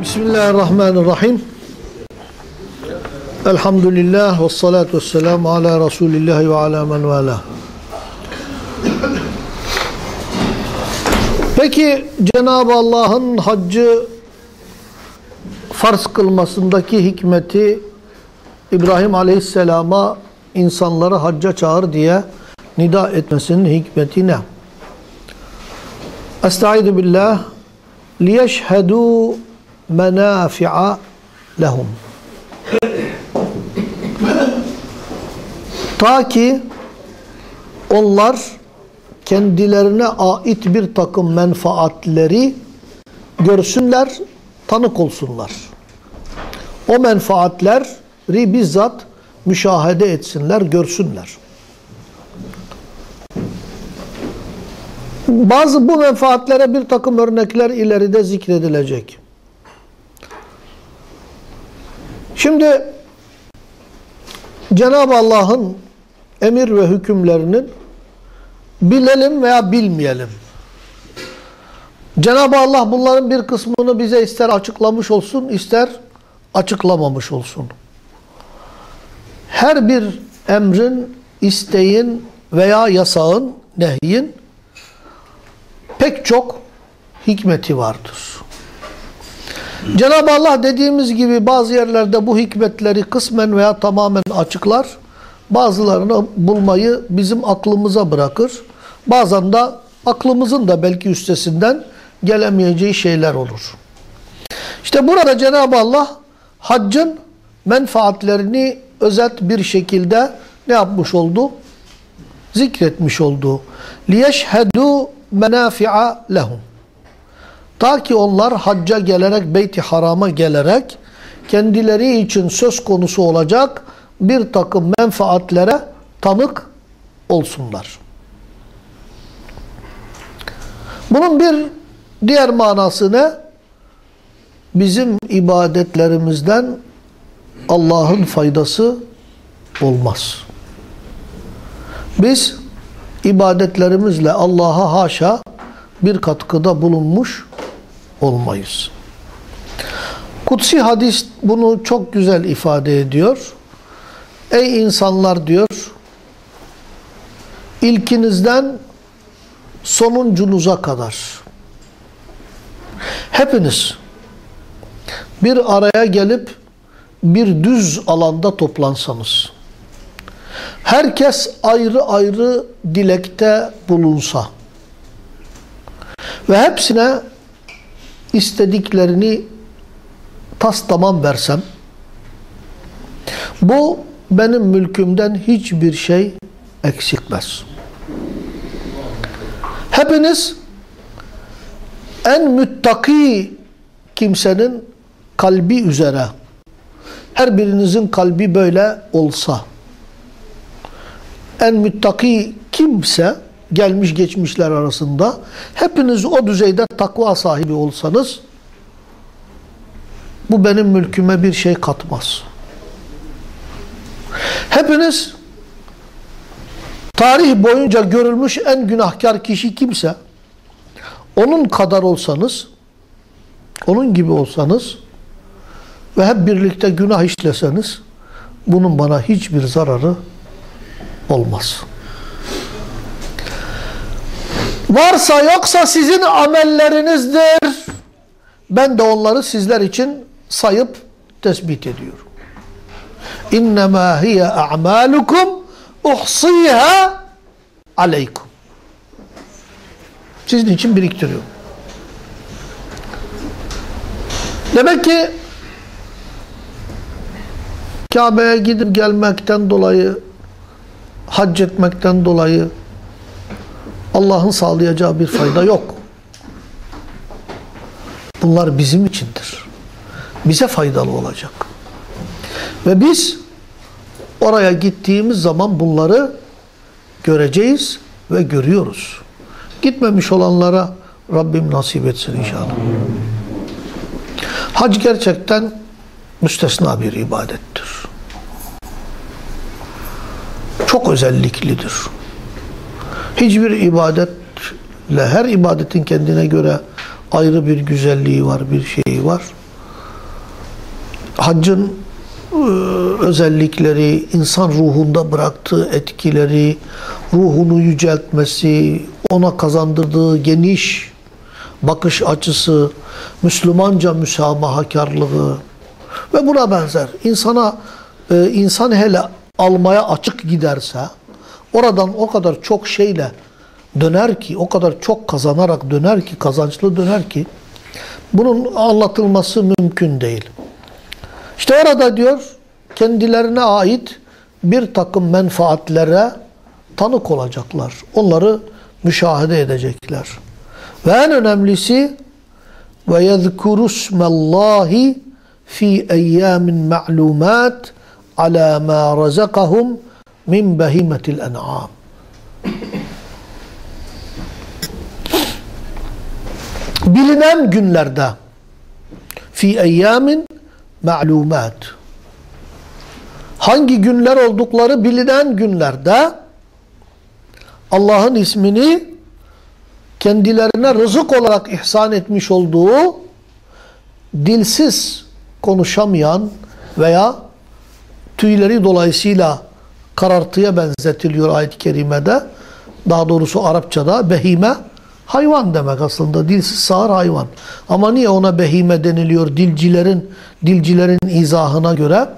Bismillahirrahmanirrahim. Elhamdülillah ve salatu ve selamu ala Resulillah ve ala men vala. Peki Cenab-ı Allah'ın haccı farz kılmasındaki hikmeti İbrahim Aleyhisselam'a insanları hacca çağır diye nida etmesinin hikmeti ne? Estaizu billah liyeşhedû menafi'a lehum. Ta ki onlar kendilerine ait bir takım menfaatleri görsünler, tanık olsunlar. O menfaatleri bizzat müşahede etsinler, görsünler. Bazı bu menfaatlere bir takım örnekler ileride zikredilecek. Şimdi Cenab-ı Allah'ın emir ve hükümlerinin bilelim veya bilmeyelim. Cenab-ı Allah bunların bir kısmını bize ister açıklamış olsun, ister açıklamamış olsun. Her bir emrin, isteğin veya yasağın, nehyin pek çok hikmeti vardır. Cenab-ı Allah dediğimiz gibi bazı yerlerde bu hikmetleri kısmen veya tamamen açıklar Bazılarını bulmayı bizim aklımıza bırakır. Bazen de aklımızın da belki üstesinden gelemeyeceği şeyler olur. İşte burada Cenab-ı Allah haccın menfaatlerini özet bir şekilde ne yapmış oldu? Zikretmiş oldu. لِيَشْهَدُوا مَنَافِعَ لَهُمْ Ta ki onlar hacca gelerek, Beyt-i Haram'a gelerek kendileri için söz konusu olacak bir takım menfaatlere tanık olsunlar. Bunun bir diğer manası ne? Bizim ibadetlerimizden Allah'ın faydası olmaz. Biz ibadetlerimizle Allah'a haşa bir katkıda bulunmuş olmayız. Kutsi hadis bunu çok güzel ifade ediyor. Ey insanlar diyor, ilkinizden sonuncunuza kadar. Hepiniz bir araya gelip bir düz alanda toplansanız, herkes ayrı ayrı dilekte bulunsa ve hepsine istediklerini tas tamam versem, bu benim mülkümden hiçbir şey eksiltmez. Hepiniz en müttaki kimsenin kalbi üzere her birinizin kalbi böyle olsa en müttaki kimse gelmiş geçmişler arasında hepiniz o düzeyde takva sahibi olsanız bu benim mülküme bir şey katmaz. Hepiniz tarih boyunca görülmüş en günahkar kişi kimse onun kadar olsanız onun gibi olsanız ve hep birlikte günah işleseniz bunun bana hiçbir zararı olmaz. Varsa yoksa sizin amellerinizdir. Ben de onları sizler için sayıp tespit ediyorum. İnnemâ hiye a'mâlukum uhsîhâ aleykum. Sizin için biriktiriyorum. Demek ki Kabe'ye gidip gelmekten dolayı, hac etmekten dolayı Allah'ın sağlayacağı bir fayda yok. Bunlar bizim içindir. Bize faydalı olacak. Ve biz oraya gittiğimiz zaman bunları göreceğiz ve görüyoruz. Gitmemiş olanlara Rabbim nasip etsin inşallah. Hac gerçekten müstesna bir ibadettir. Çok özelliklidir. Hiçbir ibadetle, her ibadetin kendine göre ayrı bir güzelliği var, bir şeyi var. Haccın özellikleri, insan ruhunda bıraktığı etkileri, ruhunu yüceltmesi, ona kazandırdığı geniş bakış açısı, Müslümanca müsamahakarlığı ve buna benzer. İnsana, e, insan hele almaya açık giderse, oradan o kadar çok şeyle döner ki, o kadar çok kazanarak döner ki, kazançlı döner ki, bunun anlatılması mümkün değil. İşte orada diyor, kendilerine ait bir takım menfaatlere tanık olacaklar. Onları müşahede edecekler. Ve en önemlisi ve yezkuru smallahi fi eyyamin ma'lumat ala ma razakahum min behimetil en'am. Bilinen günlerde fi eyyamin ma'lumat hangi günler oldukları bilinen günlerde Allah'ın ismini kendilerine rızık olarak ihsan etmiş olduğu dilsiz konuşamayan veya tüyleri dolayısıyla karartıya benzetiliyor ayet-i kerimede. Daha doğrusu Arapçada behime hayvan demek aslında. Dilsiz sağır hayvan. Ama niye ona behime deniliyor dilcilerin dilcilerin izahına göre?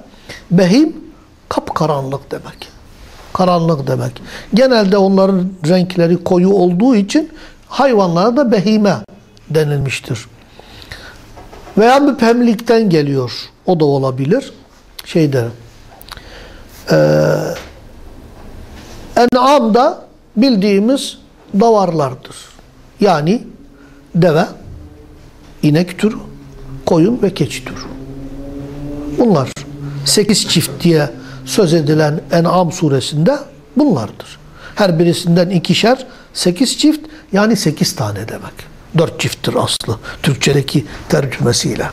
Behim kapkaranlık demek. Karanlık demek. Genelde onların renkleri koyu olduğu için hayvanlara da behime denilmiştir. Veya müphemlikten geliyor. O da olabilir. Şeyde e, en'am da bildiğimiz davarlardır. Yani deve, inek türü, koyun ve keçi türü. Bunlar sekiz çift diye söz edilen En'am suresinde bunlardır. Her birisinden ikişer, sekiz çift yani sekiz tane demek. Dört çifttir aslı Türkçedeki tercümesiyle.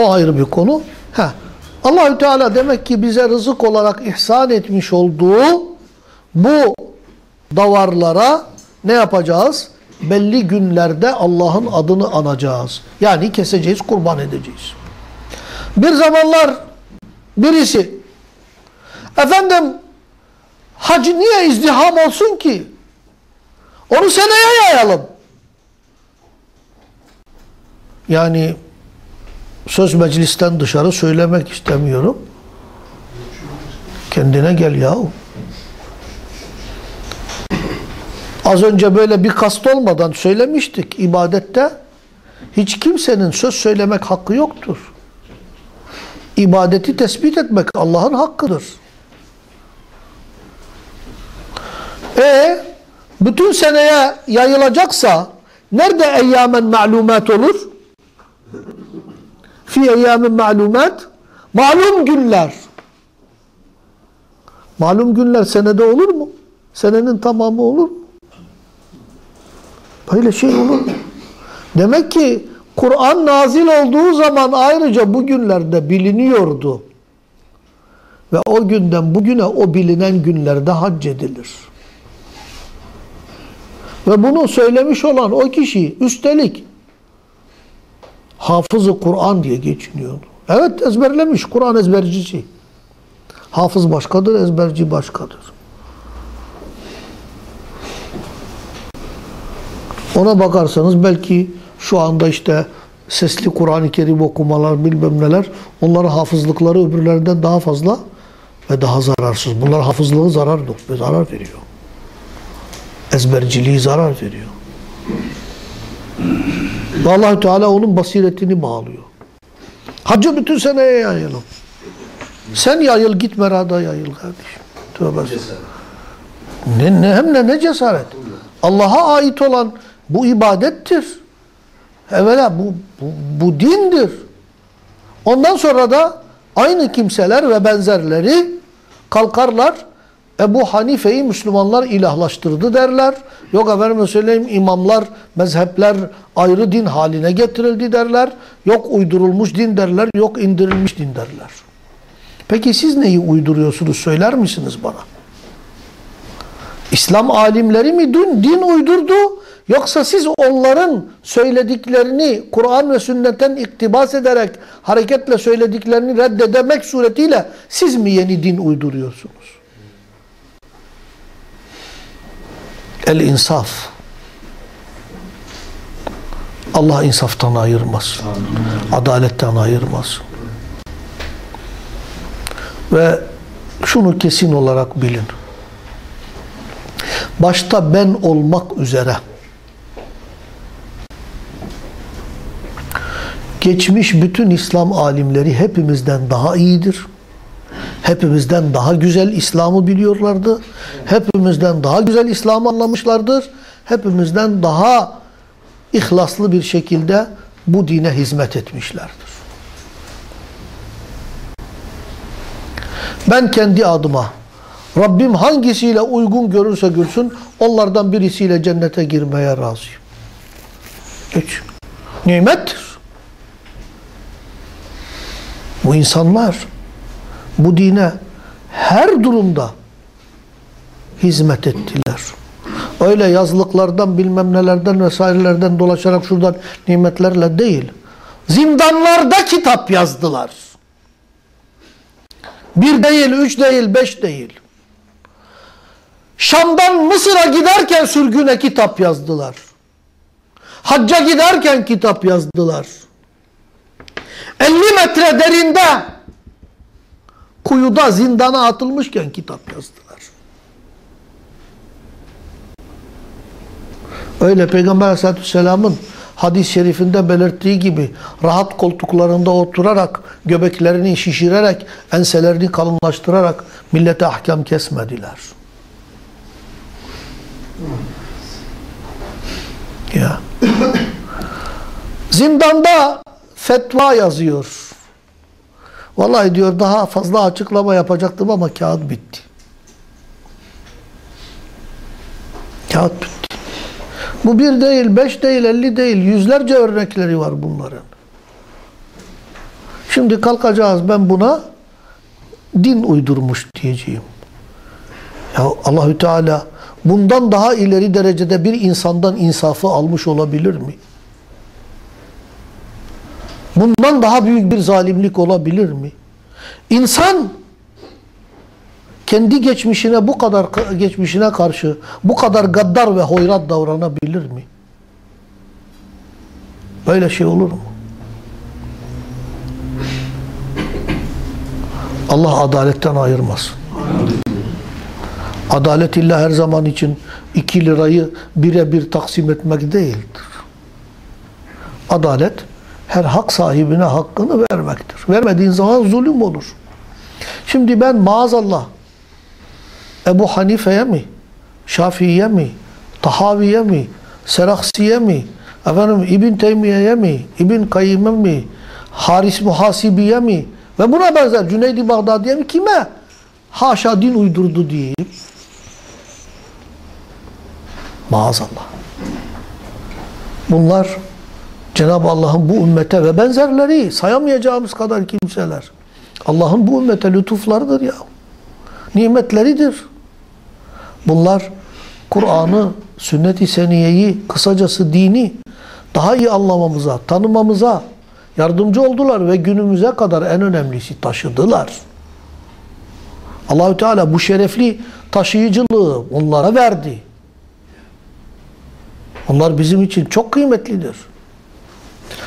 O ayrı bir konu. Ha. Allahü Teala demek ki bize rızık olarak ihsan etmiş olduğu bu davarlara ne yapacağız? Belli günlerde Allah'ın adını anacağız. Yani keseceğiz, kurban edeceğiz. Bir zamanlar birisi efendim hac niye izdiham olsun ki? Onu seneye yayalım. Yani söz meclisten dışarı söylemek istemiyorum. Kendine gel yahu. Az önce böyle bir kast olmadan söylemiştik ibadette. Hiç kimsenin söz söylemek hakkı yoktur. İbadeti tespit etmek Allah'ın hakkıdır. E bütün seneye yayılacaksa nerede eyyamen ma'lumat olur? Fi eyyamin ma'lumat malum günler. Malum günler senede olur mu? Senenin tamamı olur mu? Böyle şey olur? Demek ki Kur'an nazil olduğu zaman ayrıca bu günlerde biliniyordu. Ve o günden bugüne o bilinen günlerde hac edilir. Ve bunu söylemiş olan o kişi üstelik hafızı Kur'an diye geçiniyordu. Evet ezberlemiş Kur'an ezbercisi. Hafız başkadır, ezberci başkadır. Ona bakarsanız belki şu anda işte sesli Kur'an-ı Kerim okumalar bilmem neler onların hafızlıkları öbürlerinden daha fazla ve daha zararsız. Bunlar hafızlığı zarar, zarar veriyor. Ezberciliği zarar veriyor. Ve allah Teala onun basiretini bağlıyor. Hacı bütün seneye yayalım. Sen yayıl git merada yayıl kardeşim. Tövbe ne, ne, hem de ne cesaret. Allah'a ait olan bu ibadettir. Evvela bu, bu, bu dindir. Ondan sonra da aynı kimseler ve benzerleri kalkarlar Ebu Hanife'yi Müslümanlar ilahlaştırdı derler. Yok efendim söyleyeyim imamlar, mezhepler ayrı din haline getirildi derler. Yok uydurulmuş din derler, yok indirilmiş din derler. Peki siz neyi uyduruyorsunuz söyler misiniz bana? İslam alimleri mi din, din uydurdu yoksa siz onların söylediklerini Kur'an ve sünnetten iktibas ederek hareketle söylediklerini reddedemek suretiyle siz mi yeni din uyduruyorsunuz? El insaf. Allah insaftan ayırmaz. Adaletten ayırmaz. Ve şunu kesin olarak bilin. Başta ben olmak üzere geçmiş bütün İslam alimleri hepimizden daha iyidir. Hepimizden daha güzel İslam'ı biliyorlardı. Hepimizden daha güzel İslam'ı anlamışlardır. Hepimizden daha ihlaslı bir şekilde bu dine hizmet etmişlerdir. Ben kendi adıma Rabbim hangisiyle uygun görürse görsün onlardan birisiyle cennete girmeye razıyım. Üç. Nimettir. Bu insanlar bu dine her durumda hizmet ettiler. Öyle yazlıklardan bilmem nelerden vesairelerden dolaşarak şuradan nimetlerle değil. Zindanlarda kitap yazdılar. Bir değil, üç değil, beş değil. Şam'dan Mısır'a giderken sürgüne kitap yazdılar. Hacca giderken kitap yazdılar. 50 metre derinde kuyuda zindana atılmışken kitap yazdılar. Öyle Peygamber Aleyhisselatü Vesselam'ın hadis-i şerifinde belirttiği gibi rahat koltuklarında oturarak, göbeklerini şişirerek, enselerini kalınlaştırarak millete ahkam kesmediler. Ya. Zindanda fetva yazıyor. Vallahi diyor daha fazla açıklama yapacaktım ama kağıt bitti. Kağıt bitti. Bu bir değil, beş değil, elli değil, yüzlerce örnekleri var bunların. Şimdi kalkacağız ben buna din uydurmuş diyeceğim. Ya Allahü Teala bundan daha ileri derecede bir insandan insafı almış olabilir mi? Bundan daha büyük bir zalimlik olabilir mi? İnsan kendi geçmişine bu kadar geçmişine karşı bu kadar gaddar ve hoyrat davranabilir mi? Böyle şey olur mu? Allah adaletten ayırmasın. Adalet illa her zaman için iki lirayı birebir taksim etmek değildir. Adalet her hak sahibine hakkını vermektir. Vermediğin zaman zulüm olur. Şimdi ben maazallah Ebu Hanife'ye mi, Şafii'ye mi, Tahavi'ye mi, Seraksi'ye mi, efendim İbn Teymiye'ye mi, İbn Kayyim'e mi, Haris Muhasibi'ye mi ve buna benzer Cüneydi Bağdadi'ye mi kime haşa din uydurdu diyeyim. Maazallah. Bunlar Cenab-ı Allah'ın bu ümmete ve benzerleri sayamayacağımız kadar kimseler. Allah'ın bu ümmete lütuflarıdır ya. Nimetleridir. Bunlar Kur'an'ı, sünnet-i seniyeyi, kısacası dini daha iyi anlamamıza, tanımamıza yardımcı oldular ve günümüze kadar en önemlisi taşıdılar. Allahü Teala bu şerefli taşıyıcılığı onlara verdi. Onlar bizim için çok kıymetlidir.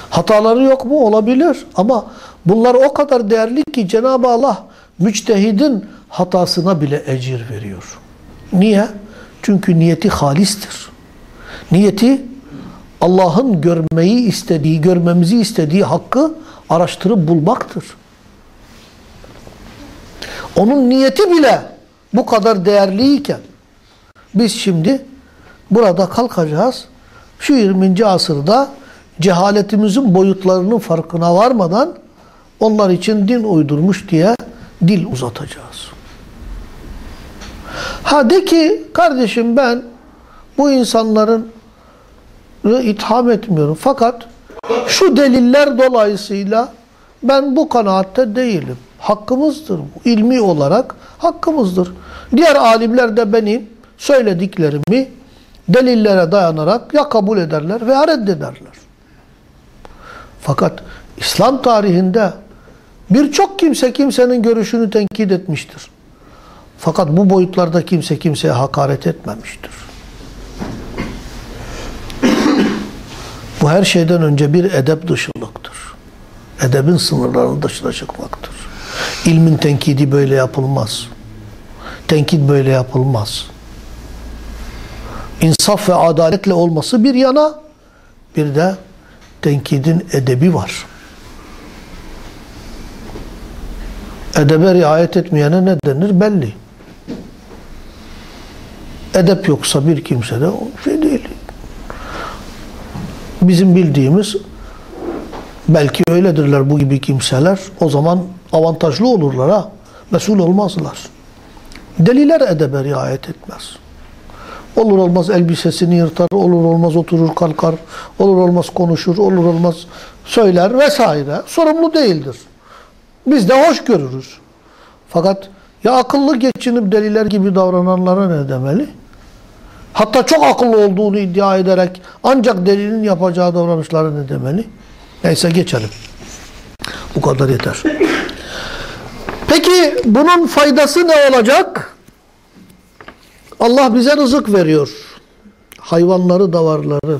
Hataları yok mu? Olabilir. Ama bunlar o kadar değerli ki Cenab-ı Allah müçtehidin hatasına bile ecir veriyor. Niye? Çünkü niyeti halistir. Niyeti Allah'ın görmeyi istediği, görmemizi istediği hakkı araştırıp bulmaktır. Onun niyeti bile bu kadar değerliyken biz şimdi burada kalkacağız. Şu 20. asırda cehaletimizin boyutlarının farkına varmadan onlar için din uydurmuş diye dil uzatacağız. Ha de ki kardeşim ben bu insanların itham etmiyorum. Fakat şu deliller dolayısıyla ben bu kanaatte değilim. Hakkımızdır. İlmi olarak hakkımızdır. Diğer alimler de benim söylediklerimi delillere dayanarak ya kabul ederler veya reddederler. Fakat İslam tarihinde birçok kimse kimsenin görüşünü tenkit etmiştir. Fakat bu boyutlarda kimse kimseye hakaret etmemiştir. bu her şeyden önce bir edep dışılıktır. Edebin sınırlarının dışına çıkmaktır. İlmin tenkidi böyle yapılmaz. Tenkit böyle yapılmaz. İnsaf ve adaletle olması bir yana bir de tenkidin edebi var. Edebe riayet etmeyene ne denir belli. Edep yoksa bir kimsede o şey değil. Bizim bildiğimiz belki öyledirler bu gibi kimseler. O zaman avantajlı olurlar ha. Mesul olmazlar. Deliler edebe riayet etmez. Olur olmaz elbisesini yırtar, olur olmaz oturur kalkar, olur olmaz konuşur, olur olmaz söyler vesaire. Sorumlu değildir. Biz de hoş görürüz. Fakat ya akıllı geçinip deliler gibi davrananlara ne demeli? Hatta çok akıllı olduğunu iddia ederek ancak delinin yapacağı davranışlara ne demeli? Neyse geçelim. Bu kadar yeter. Peki bunun faydası ne olacak? Allah bize rızık veriyor. Hayvanları, davarları.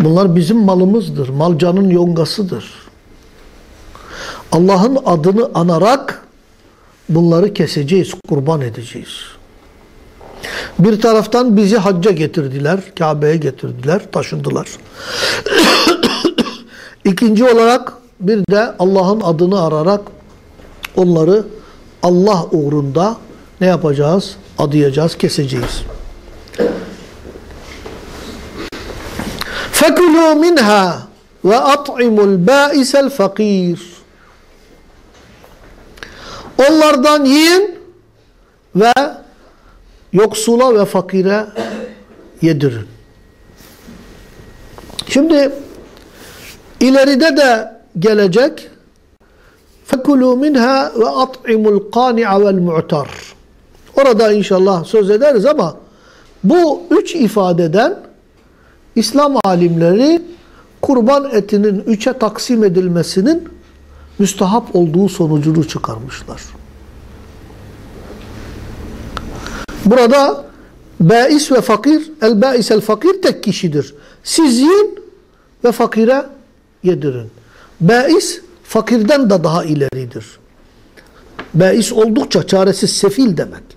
Bunlar bizim malımızdır. Malcanın yongasıdır. Allah'ın adını anarak bunları keseceğiz, kurban edeceğiz. Bir taraftan bizi hacca getirdiler, Kabe'ye getirdiler, taşındılar. İkinci olarak bir de Allah'ın adını ararak onları Allah uğrunda ne yapacağız? Adayacağız, keseceğiz. فَكُلُوا مِنْهَا وَأَطْعِمُوا الْبَائِسَ الْفَقِيرِ Onlardan yiyin ve yoksula ve fakire yedirin. Şimdi ileride de gelecek فَكُلُوا مِنْهَا وَأَطْعِمُوا الْقَانِعَ وَالْمُعْتَرِ Orada inşallah söz ederiz ama bu üç ifadeden İslam alimleri kurban etinin üçe taksim edilmesinin müstahap olduğu sonucunu çıkarmışlar. Burada bais ve fakir, el bais el fakir tek kişidir. Siz yiyin ve fakire yedirin. Bais fakirden de daha ileridir. Bais oldukça çaresiz, sefil demek.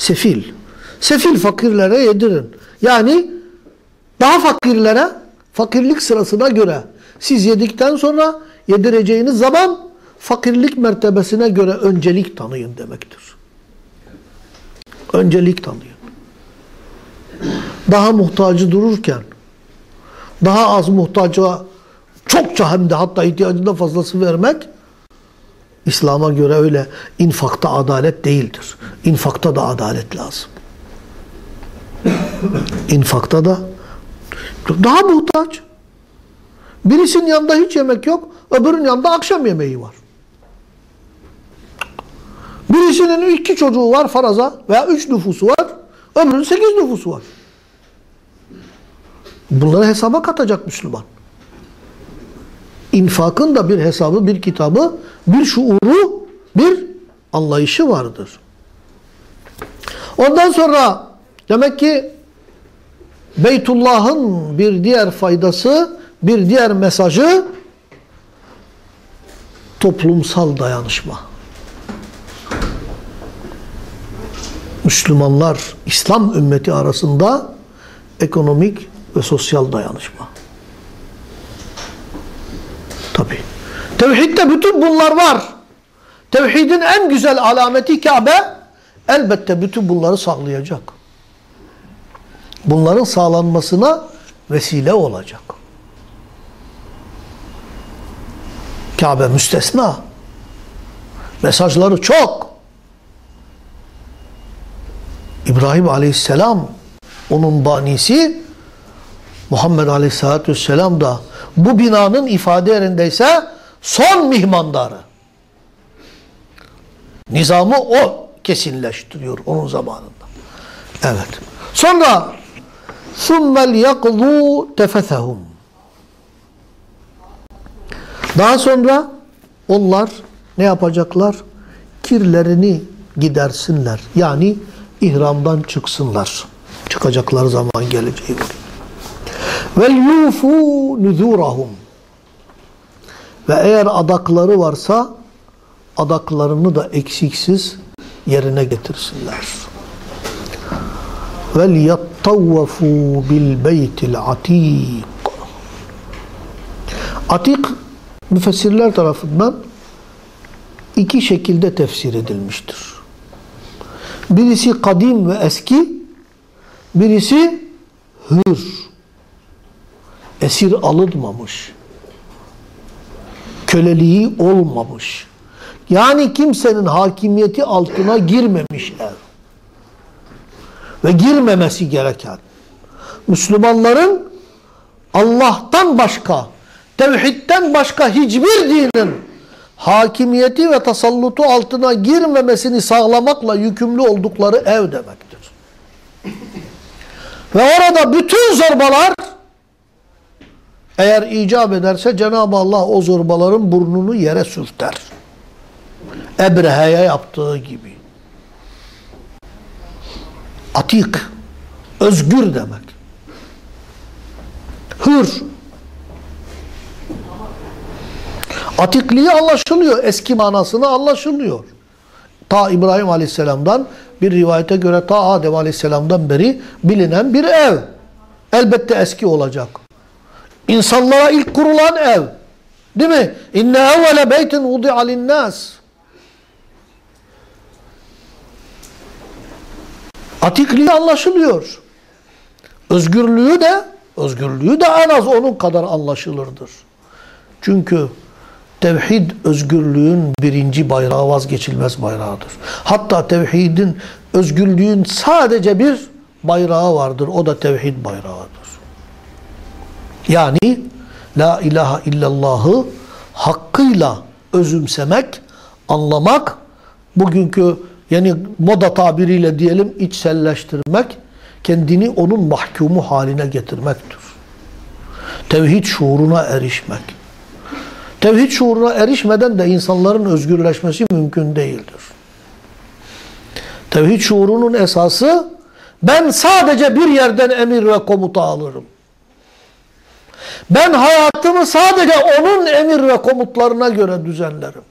Sefil. Sefil fakirlere yedirin. Yani daha fakirlere fakirlik sırasına göre siz yedikten sonra yedireceğiniz zaman fakirlik mertebesine göre öncelik tanıyın demektir. Öncelik tanıyın. Daha muhtacı dururken daha az muhtaca çokça hem de hatta ihtiyacından fazlası vermek İslam'a göre öyle infakta adalet değildir. İnfakta da adalet lazım. İnfakta da daha muhtaç. Birisinin yanında hiç yemek yok, öbürünün yanında akşam yemeği var. Birisinin iki çocuğu var faraza veya üç nüfusu var, öbürünün sekiz nüfusu var. Bunları hesaba katacak Müslüman. İnfakın da bir hesabı, bir kitabı, bir şuuru, bir anlayışı vardır. Ondan sonra demek ki Beytullah'ın bir diğer faydası, bir diğer mesajı toplumsal dayanışma. Müslümanlar, İslam ümmeti arasında ekonomik ve sosyal dayanışma. Tabi. Tevhidde bütün bunlar var. Tevhidin en güzel alameti Kabe elbette bütün bunları sağlayacak. Bunların sağlanmasına vesile olacak. Kabe müstesna. Mesajları çok. İbrahim aleyhisselam onun banisi Muhammed aleyhissalatü vesselam da bu binanın ifade yerindeyse son mihmandarı. Nizamı o kesinleştiriyor onun zamanında. Evet. Sonra ثُمَّ لْيَقْضُوا تَفَثَهُمْ Daha sonra onlar ne yapacaklar? Kirlerini gidersinler. Yani ihramdan çıksınlar. Çıkacakları zaman geleceği var. Vel yufu nuzurahum. ve eğer adakları varsa adaklarını da eksiksiz yerine getirsinler. Yattavvafu bil beytil atik. Atik müfessirler tarafından iki şekilde tefsir edilmiştir. Birisi kadim ve eski, birisi hür esir alınmamış. Köleliği olmamış. Yani kimsenin hakimiyeti altına girmemiş ev. Ve girmemesi gereken. Müslümanların Allah'tan başka, tevhidden başka hiçbir dinin hakimiyeti ve tasallutu altına girmemesini sağlamakla yükümlü oldukları ev demektir. Ve orada bütün zorbalar eğer icap ederse Cenab-ı Allah o zorbaların burnunu yere sürter. Ebrehe'ye yaptığı gibi. Atik, özgür demek. Hür. Atikliği anlaşılıyor. Eski manasını anlaşılıyor. Ta İbrahim Aleyhisselam'dan bir rivayete göre ta Adem Aleyhisselam'dan beri bilinen bir ev. Elbette eski olacak. İnsanlara ilk kurulan ev. Değil mi? İnne evvele beytin vudi'a linnâs. Atikliği anlaşılıyor. Özgürlüğü de özgürlüğü de en az onun kadar anlaşılırdır. Çünkü tevhid özgürlüğün birinci bayrağı vazgeçilmez bayrağıdır. Hatta tevhidin özgürlüğün sadece bir bayrağı vardır. O da tevhid bayrağıdır. Yani La ilahe illallahı hakkıyla özümsemek, anlamak, bugünkü yani moda tabiriyle diyelim içselleştirmek, kendini onun mahkumu haline getirmektir. Tevhid şuuruna erişmek. Tevhid şuuruna erişmeden de insanların özgürleşmesi mümkün değildir. Tevhid şuurunun esası ben sadece bir yerden emir ve komuta alırım. Ben hayatımı sadece onun emir ve komutlarına göre düzenlerim.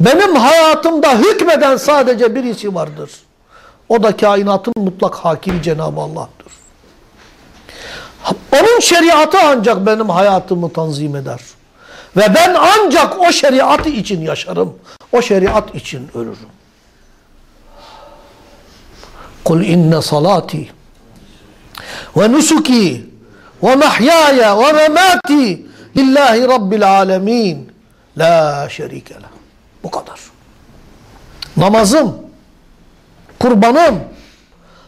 Benim hayatımda hükmeden sadece birisi vardır. O da kainatın mutlak hakimi Cenab-ı Allah'tır. Onun şeriatı ancak benim hayatımı tanzim eder. Ve ben ancak o şeriat için yaşarım. O şeriat için ölürüm. Kul inne salati ve ve mahyaya ve memati lillahi rabbil alemin la şerike leh. Bu kadar. Namazım, kurbanım,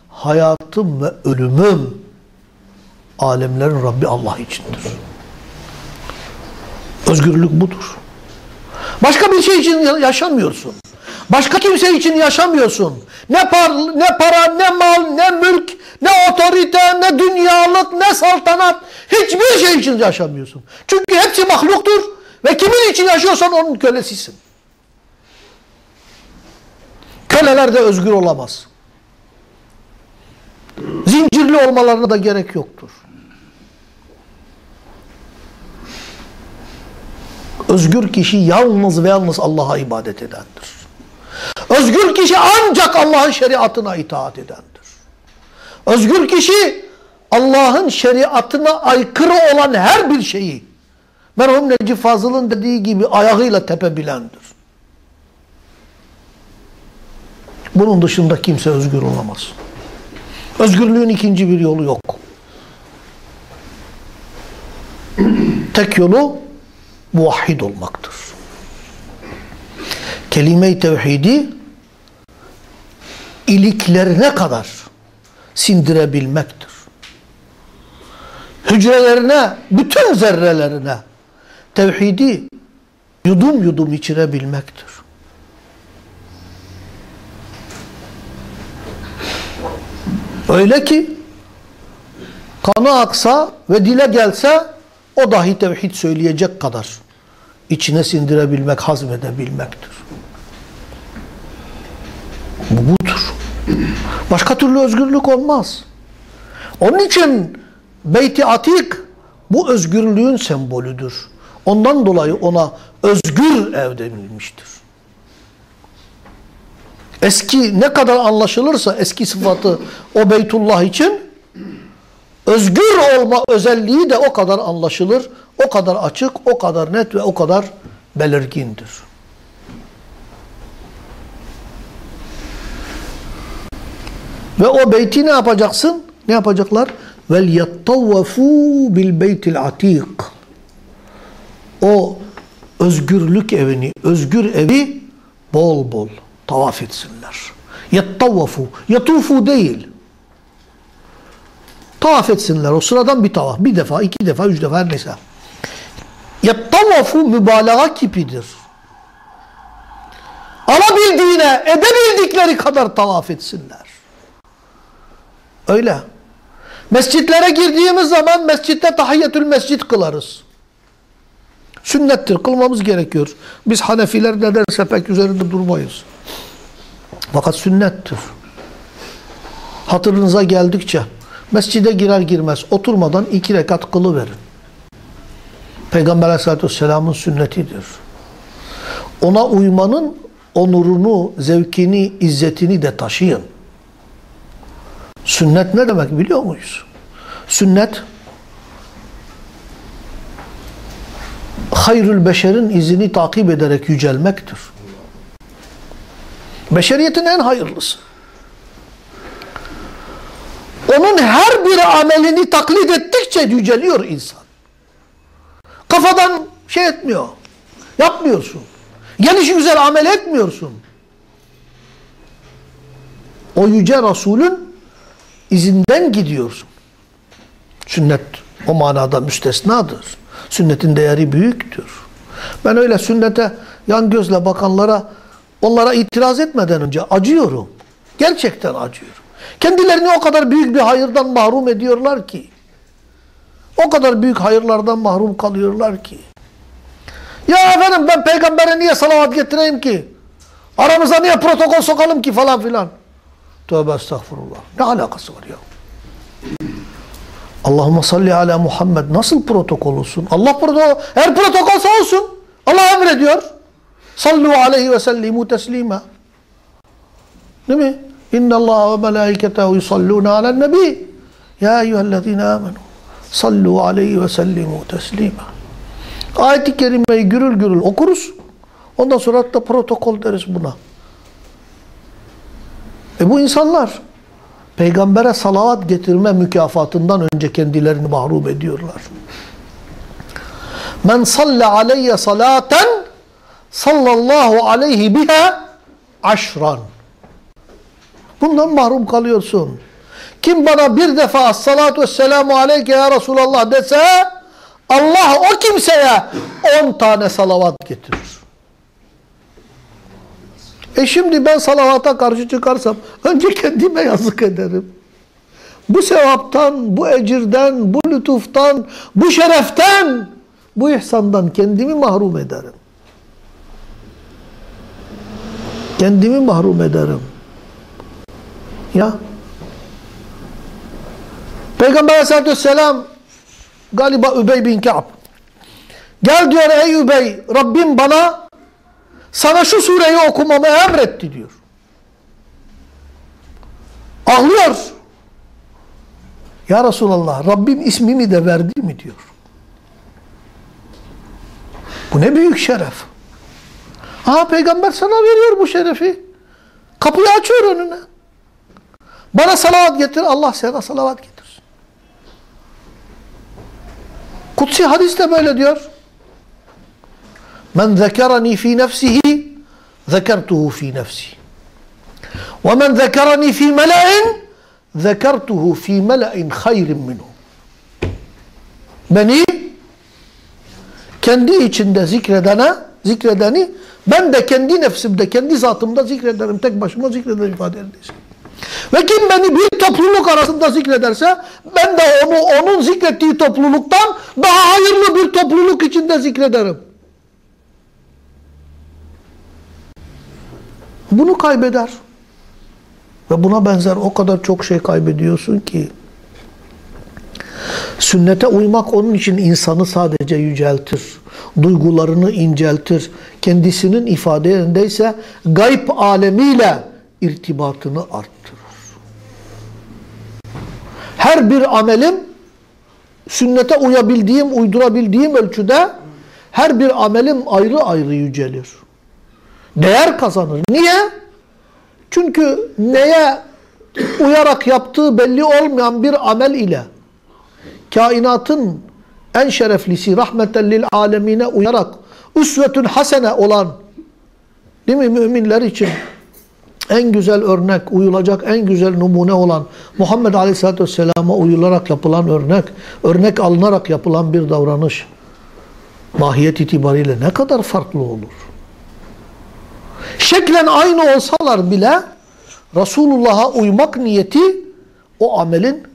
hayatım ve ölümüm alemlerin Rabbi Allah içindir. Özgürlük budur. Başka bir şey için yaşamıyorsun. Başka kimse için yaşamıyorsun. Ne, par, ne para, ne mal, ne mülk, ne otorite, ne dünyalık, ne saltanat. Hiçbir şey için yaşamıyorsun. Çünkü hepsi mahluktur. Ve kimin için yaşıyorsan onun kölesisin. Köleler de özgür olamaz. Zincirli olmalarına da gerek yoktur. Özgür kişi yalnız ve yalnız Allah'a ibadet edendir. Özgür kişi ancak Allah'ın şeriatına itaat edendir. Özgür kişi Allah'ın şeriatına aykırı olan her bir şeyi merhum Necip Fazıl'ın dediği gibi ayağıyla tepebilendir. Bunun dışında kimse özgür olamaz. Özgürlüğün ikinci bir yolu yok. Tek yolu muvahhid olmaktır. Kelime-i tevhidi iliklerine kadar sindirebilmektir. Hücrelerine, bütün zerrelerine tevhidi yudum yudum içirebilmektir. Öyle ki kanı aksa ve dile gelse o dahi tevhid söyleyecek kadar içine sindirebilmek, hazmedebilmektir. Bu budur. Başka türlü özgürlük olmaz. Onun için Beyt-i Atik bu özgürlüğün sembolüdür. Ondan dolayı ona özgür ev denilmiştir. Eski ne kadar anlaşılırsa eski sıfatı o Beytullah için özgür olma özelliği de o kadar anlaşılır, o kadar açık, o kadar net ve o kadar belirgindir. Ve o beyti ne yapacaksın? Ne yapacaklar? Vel yattavvafu bil beytil atik. O özgürlük evini, özgür evi bol bol tavaf etsinler. Yattavvafu. Yatufu değil. Tavaf etsinler. O sıradan bir tavaf. Bir defa, iki defa, üç defa her neyse. Yattavafu mübalağa kipidir. Alabildiğine, edebildikleri kadar tavaf etsinler. Öyle. Mescitlere girdiğimiz zaman mescitte tahiyyetül mescit kılarız. Sünnettir, kılmamız gerekiyor. Biz Hanefiler ne derse pek üzerinde durmayız. Fakat sünnettir. Hatırınıza geldikçe mescide girer girmez oturmadan iki rekat kılıverin. Peygamber aleyhissalatü vesselamın sünnetidir. Ona uymanın onurunu, zevkini, izzetini de taşıyın. Sünnet ne demek biliyor muyuz? Sünnet hayrül beşerin izini takip ederek yücelmektir. Beşeriyetin en hayırlısı. Onun her bir amelini taklit ettikçe yüceliyor insan. Kafadan şey etmiyor. Yapmıyorsun. Gelişi güzel amel etmiyorsun. O yüce Resulün izinden gidiyorsun. Sünnet o manada müstesnadır. Sünnetin değeri büyüktür. Ben öyle sünnete yan gözle bakanlara onlara itiraz etmeden önce acıyorum. Gerçekten acıyorum. Kendilerini o kadar büyük bir hayırdan mahrum ediyorlar ki. O kadar büyük hayırlardan mahrum kalıyorlar ki. Ya efendim ben peygambere niye salavat getireyim ki? Aramıza niye protokol sokalım ki falan filan. Tövbe estağfurullah. Ne alakası var ya? Allahümme salli ala Muhammed. Nasıl protokol olsun? Allah protokol, her protokolsa olsun. Allah emrediyor. Sallu aleyhi ve sellimu teslima. Değil mi? İnna Allah ve melaiketehu yusalluna alen nebi. Ya eyyühellezine amenu. Sallu aleyhi ve sellimu teslima. Ayet-i kerimeyi gürül gürül okuruz. Ondan sonra da protokol deriz buna. E bu insanlar peygambere salavat getirme mükafatından önce kendilerini mahrum ediyorlar. Men salle aleyye salaten sallallahu aleyhi biha aşran. Bundan mahrum kalıyorsun. Kim bana bir defa salatu vesselamu aleyke ya Resulallah dese Allah o kimseye on tane salavat getirir. E şimdi ben salavata karşı çıkarsam önce kendime yazık ederim. Bu sevaptan, bu ecirden, bu lütuftan, bu şereften, bu ihsandan kendimi mahrum ederim. Kendimi mahrum ederim. Ya. Peygamber aleyhissalatü vesselam galiba Übey bin Ka'b. Gel diyor ey Übey Rabbim bana sana şu sureyi okumamı emretti diyor. Ağlıyor. Ya Resulallah Rabbim ismimi de verdi mi diyor. Bu ne büyük şeref. Ha peygamber sana veriyor bu şerefi. Kapıyı açıyor önüne. Bana salavat getir Allah sana salavat getir. Kutsi hadis de böyle diyor. Men zekerani fi nefsihi zekertuhu fi nefsi. Ve men zekerani fi mele'in zekertuhu fi mele'in hayrin minhu. Beni kendi içinde zikredene, zikredeni ben de kendi nefsimde, kendi zatımda zikrederim. Tek başıma zikrederim ifade edilirse. Ve kim beni bir topluluk arasında zikrederse ben de onu onun zikrettiği topluluktan daha hayırlı bir topluluk içinde zikrederim. Bunu kaybeder. Ve buna benzer o kadar çok şey kaybediyorsun ki. Sünnete uymak onun için insanı sadece yüceltir. Duygularını inceltir. Kendisinin ifade yerindeyse gayb alemiyle irtibatını arttırır. Her bir amelim sünnete uyabildiğim, uydurabildiğim ölçüde her bir amelim ayrı ayrı yücelir. Değer kazanır. Niye? Çünkü neye uyarak yaptığı belli olmayan bir amel ile kainatın en şereflisi rahmeten lil alemine uyarak üsvetün hasene olan değil mi müminler için en güzel örnek, uyulacak en güzel numune olan Muhammed Aleyhisselatü Vesselam'a uyularak yapılan örnek, örnek alınarak yapılan bir davranış mahiyet itibariyle ne kadar farklı olur? Şeklen aynı olsalar bile Resulullah'a uymak niyeti o amelin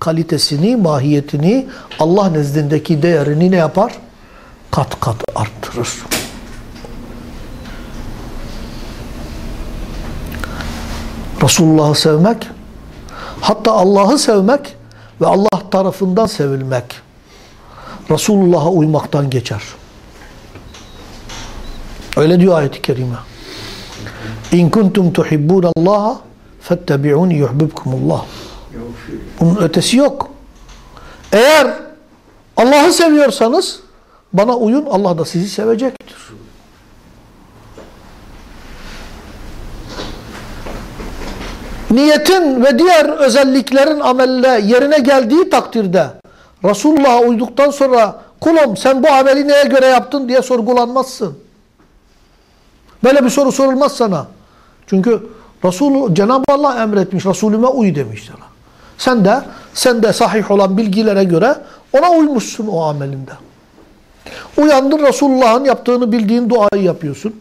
kalitesini, mahiyetini, Allah nezdindeki değerini ne yapar? Kat kat arttırır. Resulullah'ı sevmek, hatta Allah'ı sevmek ve Allah tarafından sevilmek Resulullah'a uymaktan geçer. Öyle diyor ayet-i kerime. İn kuntum tuhibbunallaha fettebi'uni yuhibbukumullah. Bunun ötesi yok. Eğer Allah'ı seviyorsanız bana uyun Allah da sizi sevecektir. Niyetin ve diğer özelliklerin amelle yerine geldiği takdirde Resulullah'a uyduktan sonra kulum sen bu ameli neye göre yaptın diye sorgulanmazsın. Böyle bir soru sorulmaz sana. Çünkü Resulü Cenab-ı Allah emretmiş. Resulüme uy demiş. Sen de sen de sahih olan bilgilere göre ona uymuşsun o amelinde. Uyandın Resulullah'ın yaptığını bildiğin duayı yapıyorsun.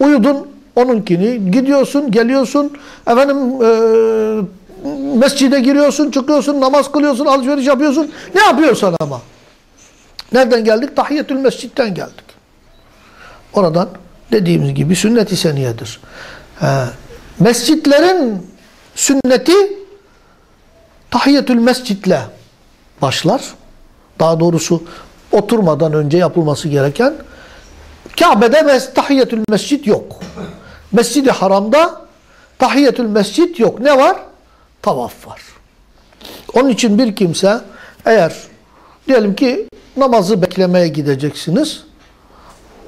Uyudun onunkini. Gidiyorsun, geliyorsun, efendim e, mescide giriyorsun, çıkıyorsun, namaz kılıyorsun, alışveriş yapıyorsun. Ne yapıyorsun ama? Nereden geldik? Tahiyyetül mescitten geldik. Oradan dediğimiz gibi sünnet-i seniyedir. Mescitlerin sünneti tahiyyetül mescitle başlar. Daha doğrusu oturmadan önce yapılması gereken Kabe'de mes tahiyyetül mescid yok. Mescid-i Haram'da tahiyyetül mescid yok. Ne var? Tavaf var. Onun için bir kimse eğer diyelim ki namazı beklemeye gideceksiniz.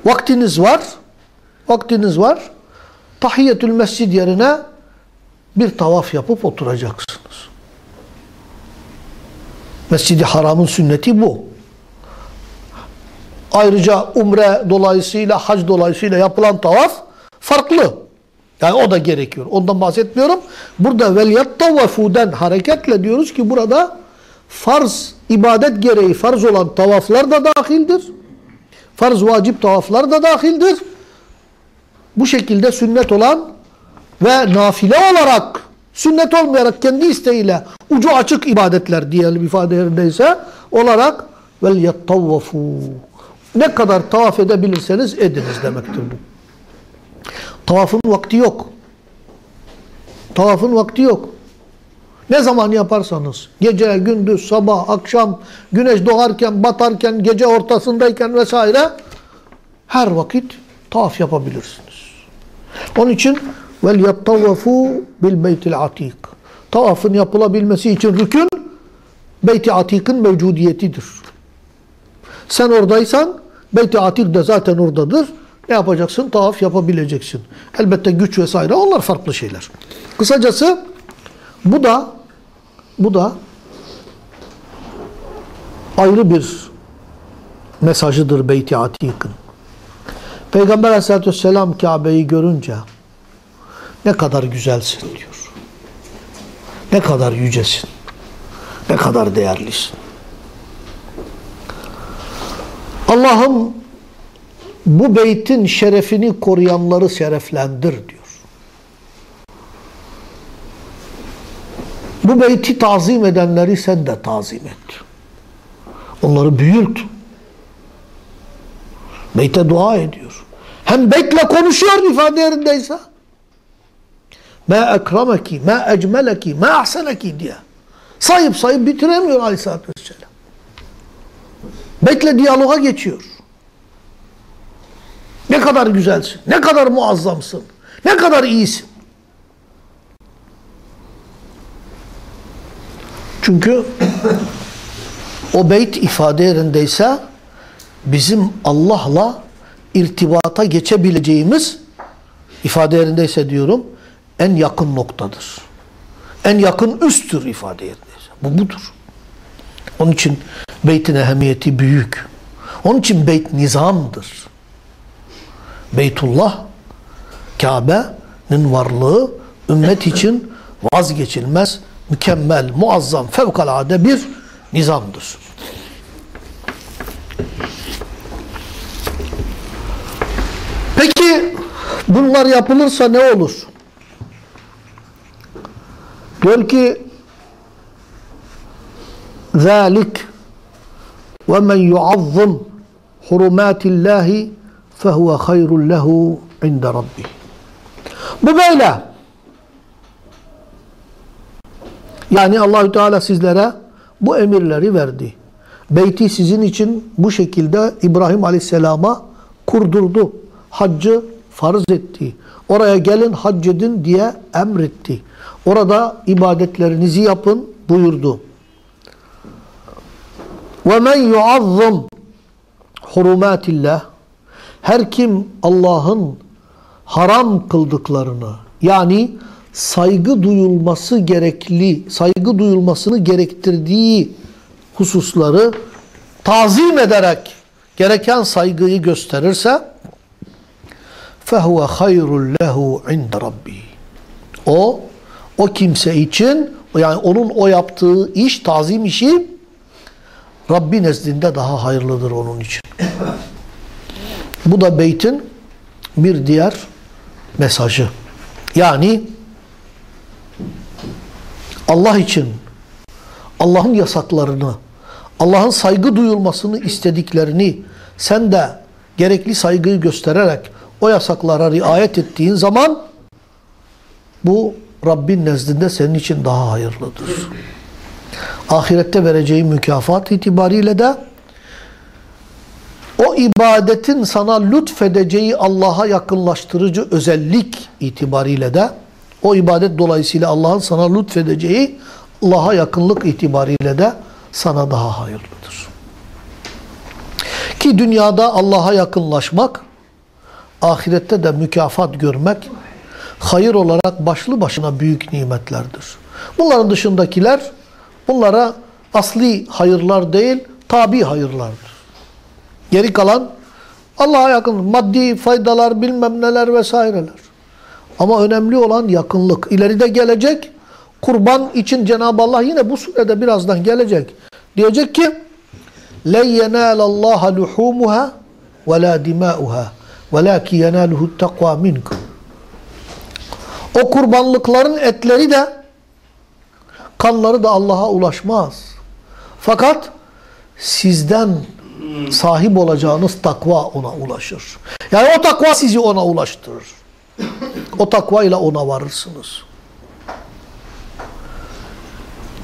Vaktiniz var. Vaktiniz var. Tahiyyetül mescid yerine bir tavaf yapıp oturacaksınız. Mescid-i Haram'ın sünneti bu. Ayrıca umre dolayısıyla, hac dolayısıyla yapılan tavaf farklı. Yani o da gerekiyor. Ondan bahsetmiyorum. Burada velyattavafu'den hareketle diyoruz ki burada farz, ibadet gereği farz olan tavaflar da dahildir. Farz vacip tavaflar da dahildir. Bu şekilde sünnet olan ve nafile olarak sünnet olmayarak kendi isteğiyle ucu açık ibadetler diyelim ifade yerindeyse olarak vel yattavafu ne kadar tavaf edebilirseniz ediniz demektir bu. Tavafın vakti yok. Tavafın vakti yok. Ne zaman yaparsanız, gece, gündüz, sabah, akşam, güneş doğarken, batarken, gece ortasındayken vesaire her vakit tavaf yapabilirsiniz. Onun için vel yattavafu bil beytil atik. Tavafın yapılabilmesi için rükün Beyt-i Atik'in mevcudiyetidir. Sen oradaysan Beyt-i Atik de zaten oradadır. Ne yapacaksın? Tavaf yapabileceksin. Elbette güç vesaire onlar farklı şeyler. Kısacası bu da bu da ayrı bir mesajıdır Beyt-i Atik'in. Peygamber aleyhissalatü vesselam Kabe'yi görünce ne kadar güzelsin diyor. Ne kadar yücesin. Ne kadar değerlisin. Allah'ım bu beytin şerefini koruyanları şereflendir diyor. Bu beyti tazim edenleri sen de tazim et. Onları büyült. Beyte dua ediyor. Hem beytle konuşuyor ifade yerindeyse. Ma ekrameki, ma ecmeleki, ma ahseneki diye. Sayıp sayıp bitiremiyor aleyhissalatü vesselam. Beytle diyaloga geçiyor. Ne kadar güzelsin, ne kadar muazzamsın, ne kadar iyisin. Çünkü o beyt ifade yerindeyse bizim Allah'la irtibata geçebileceğimiz ifade yerindeyse diyorum en yakın noktadır. En yakın üsttür ifade yerindeyse. Bu budur. Onun için beytin ehemmiyeti büyük. Onun için beyt nizamdır. Beytullah, Kabe'nin varlığı ümmet için vazgeçilmez, mükemmel, muazzam, fevkalade bir nizamdır. Peki bunlar yapılırsa ne olur? Diyor ki ذَٰلِكْ وَمَنْ يُعَظِّمْ حُرُمَاتِ اللّٰهِ فَهُوَ خَيْرٌ لَهُ عِنْدَ رَبِّهِ Bu böyle. Yani Allahü Teala sizlere bu emirleri verdi. Beyti sizin için bu şekilde İbrahim Aleyhisselam'a kurdurdu. Haccı farz etti. Oraya gelin hac edin diye emretti. Orada ibadetlerinizi yapın buyurdu. وَمَنْ يُعَظَّمْ حُرُمَاتِ اللّٰهِ Her kim Allah'ın haram kıldıklarını yani saygı duyulması gerekli, saygı duyulmasını gerektirdiği hususları tazim ederek gereken saygıyı gösterirse فَهُوَ خَيْرٌ لَهُ عِنْدَ رَبِّهِ O, o kimse için yani onun o yaptığı iş, tazim işi Rabbi nezdinde daha hayırlıdır onun için. Bu da beytin bir diğer mesajı. Yani Allah için Allah'ın yasaklarını, Allah'ın saygı duyulmasını istediklerini sen de gerekli saygıyı göstererek o yasaklara riayet ettiğin zaman bu Rabbin nezdinde senin için daha hayırlıdır. Ahirette vereceği mükafat itibariyle de o ibadetin sana lütfedeceği Allah'a yakınlaştırıcı özellik itibariyle de o ibadet dolayısıyla Allah'ın sana lütfedeceği Allah'a yakınlık itibariyle de sana daha hayırlıdır. Ki dünyada Allah'a yakınlaşmak, ahirette de mükafat görmek, hayır olarak başlı başına büyük nimetlerdir. Bunların dışındakiler, bunlara asli hayırlar değil, tabi hayırlardır. Geri kalan Allah'a yakın maddi faydalar bilmem neler vesaireler. Ama önemli olan yakınlık. İleride gelecek kurban için Cenab-ı Allah yine bu surede birazdan gelecek. Diyecek ki لَنْ يَنَالَ اللّٰهَ لُحُومُهَا وَلَا دِمَاؤُهَا وَلَاكِ يَنَالُهُ التَّقْوَى مِنْكُمْ O kurbanlıkların etleri de kanları da Allah'a ulaşmaz. Fakat sizden sahip olacağınız takva ona ulaşır. Yani o takva sizi ona ulaştırır. O takva ile ona varırsınız.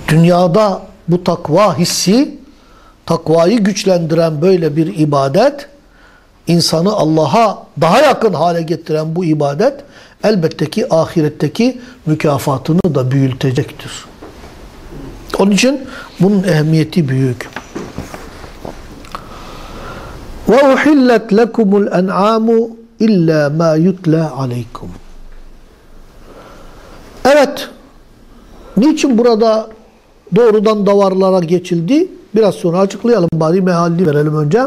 Dünyada bu takva hissi, takvayı güçlendiren böyle bir ibadet, insanı Allah'a daha yakın hale getiren bu ibadet, elbette ki ahiretteki mükafatını da büyütecektir. Onun için bunun ehemmiyeti büyük. Uhillet lekumul en'amu illa ma yutla aleykum. Evet. Niçin burada doğrudan davarlara geçildi? Biraz sonra açıklayalım bari mehalini verelim önce.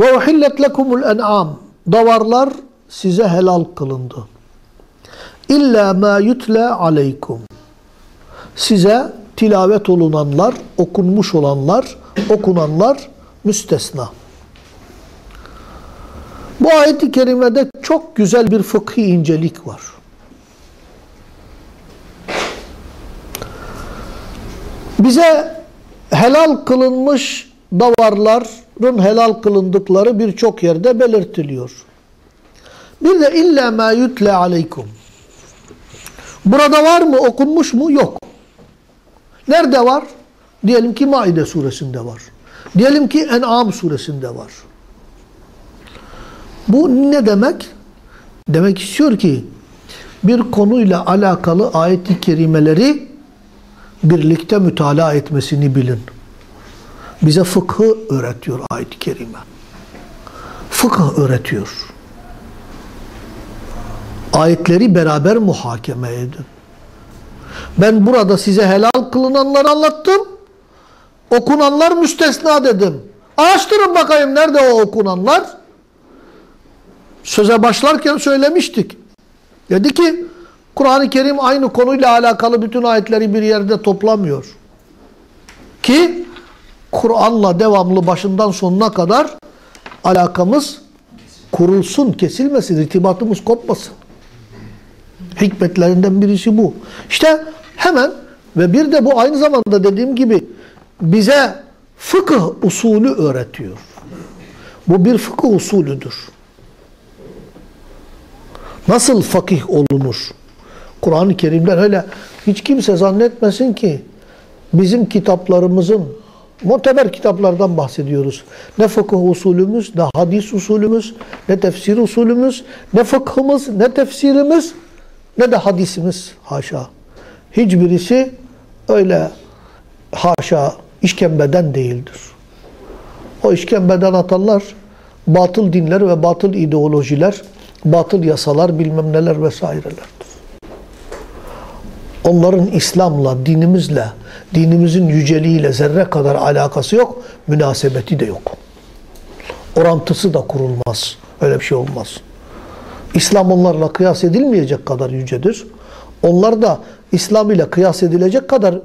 Ve uhillet lekumul en'am. Davarlar size helal kılındı. İlla ma yutla aleykum. Size tilavet olunanlar, okunmuş olanlar, okunanlar müstesna. Bu ayet-i kerimede çok güzel bir fıkhi incelik var. Bize helal kılınmış davarların helal kılındıkları birçok yerde belirtiliyor. Bir de illa ma yutle aleykum. Burada var mı, okunmuş mu? Yok. Nerede var? Diyelim ki Maide suresinde var. Diyelim ki En'am suresinde var. Bu ne demek? Demek istiyor ki bir konuyla alakalı ayet-i kerimeleri birlikte mütalaa etmesini bilin. Bize fıkhı öğretiyor ayet-i kerime. Fıkıh öğretiyor. Ayetleri beraber muhakeme edin. Ben burada size helal kılınanları anlattım. Okunanlar müstesna dedim. Araştırın bakayım nerede o okunanlar? Söze başlarken söylemiştik. Dedi ki Kur'an-ı Kerim aynı konuyla alakalı bütün ayetleri bir yerde toplamıyor. Ki Kur'an'la devamlı başından sonuna kadar alakamız kurulsun, kesilmesin, irtibatımız kopmasın. Hikmetlerinden birisi bu. İşte hemen ve bir de bu aynı zamanda dediğim gibi bize fıkıh usulü öğretiyor. Bu bir fıkıh usulüdür. Nasıl fakih olunur? Kur'an-ı Kerim'den öyle hiç kimse zannetmesin ki bizim kitaplarımızın muteber kitaplardan bahsediyoruz. Ne fıkıh usulümüz, ne hadis usulümüz, ne tefsir usulümüz, ne fıkhımız, ne tefsirimiz, ne de hadisimiz haşa. Hiçbirisi öyle haşa işkembeden değildir. O işkembeden atanlar batıl dinler ve batıl ideolojiler, batıl yasalar bilmem neler vesairelerdir. Onların İslam'la, dinimizle, dinimizin yüceliğiyle zerre kadar alakası yok, münasebeti de yok. Orantısı da kurulmaz. Öyle bir şey olmaz. İslam onlarla kıyas edilmeyecek kadar yücedir. Onlar da İslam ile kıyas edilecek kadar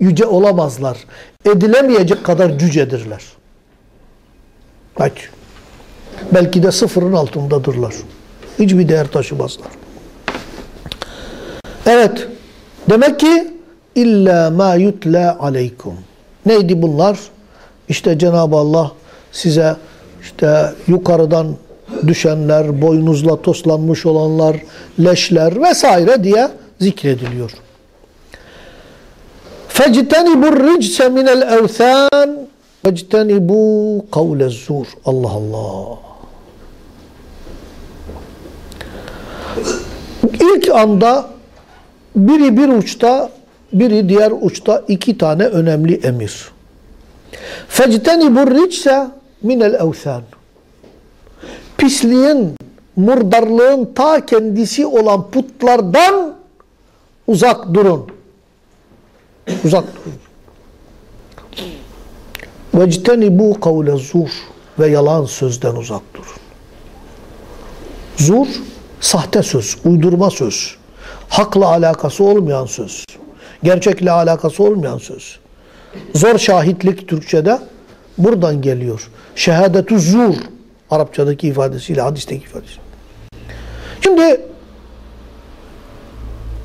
yüce olamazlar. Edilemeyecek kadar cücedirler. Belki. Belki de sıfırın altındadırlar. Hiçbir değer taşımazlar. Evet. Demek ki illa ma yutla aleykum. Neydi bunlar? İşte Cenab-ı Allah size işte yukarıdan düşenler, boynuzla toslanmış olanlar, leşler vesaire diye zikrediliyor. فَاجْتَنِبُوا الرِّجْسَ مِنَ الْاَوْثَانِ وَاجْتَنِبُوا قَوْلَ الزُّورِ Allah Allah. İlk anda biri bir uçta, biri diğer uçta iki tane önemli emir. فَاجْتَنِبُوا الرِّجْسَ مِنَ الْاَوْثَانِ Pisliğin, murdarlığın ta kendisi olan putlardan uzak durun. Uzak durun. وَاجْتَنِبُوا قَوْلَ zur Ve yalan sözden uzak durun. Zur, sahte söz, uydurma söz. Hakla alakası olmayan söz. Gerçekle alakası olmayan söz. Zor şahitlik Türkçe'de buradan geliyor. Şehadetü zur Arapçadaki ifadesiyle, hadisteki ifadesi. Şimdi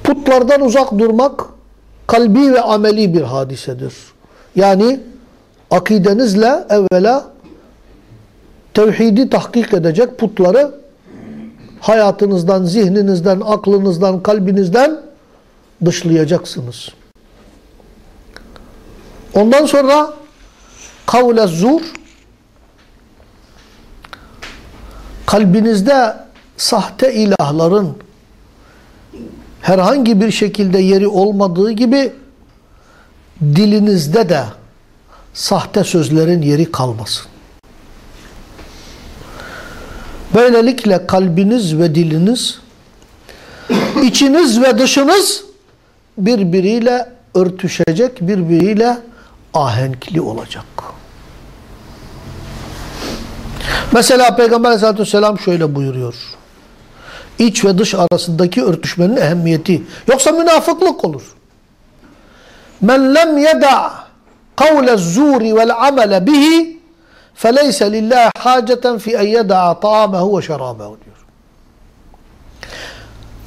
putlardan uzak durmak kalbi ve ameli bir hadisedir. Yani akidenizle evvela tevhidi tahkik edecek putları hayatınızdan, zihninizden, aklınızdan, kalbinizden dışlayacaksınız. Ondan sonra kavle zur kalbinizde sahte ilahların herhangi bir şekilde yeri olmadığı gibi dilinizde de sahte sözlerin yeri kalmasın. Böylelikle kalbiniz ve diliniz, içiniz ve dışınız birbiriyle örtüşecek, birbiriyle ahenkli olacak. Mesela Peygamber aleyhissalatü vesselam şöyle buyuruyor. İç ve dış arasındaki örtüşmenin ehemmiyeti. Yoksa münafıklık olur. Men lem yeda kavle zuri vel amele bihi lillahi haceten fi en yeda'a ta'amehu ve şerabehu diyor.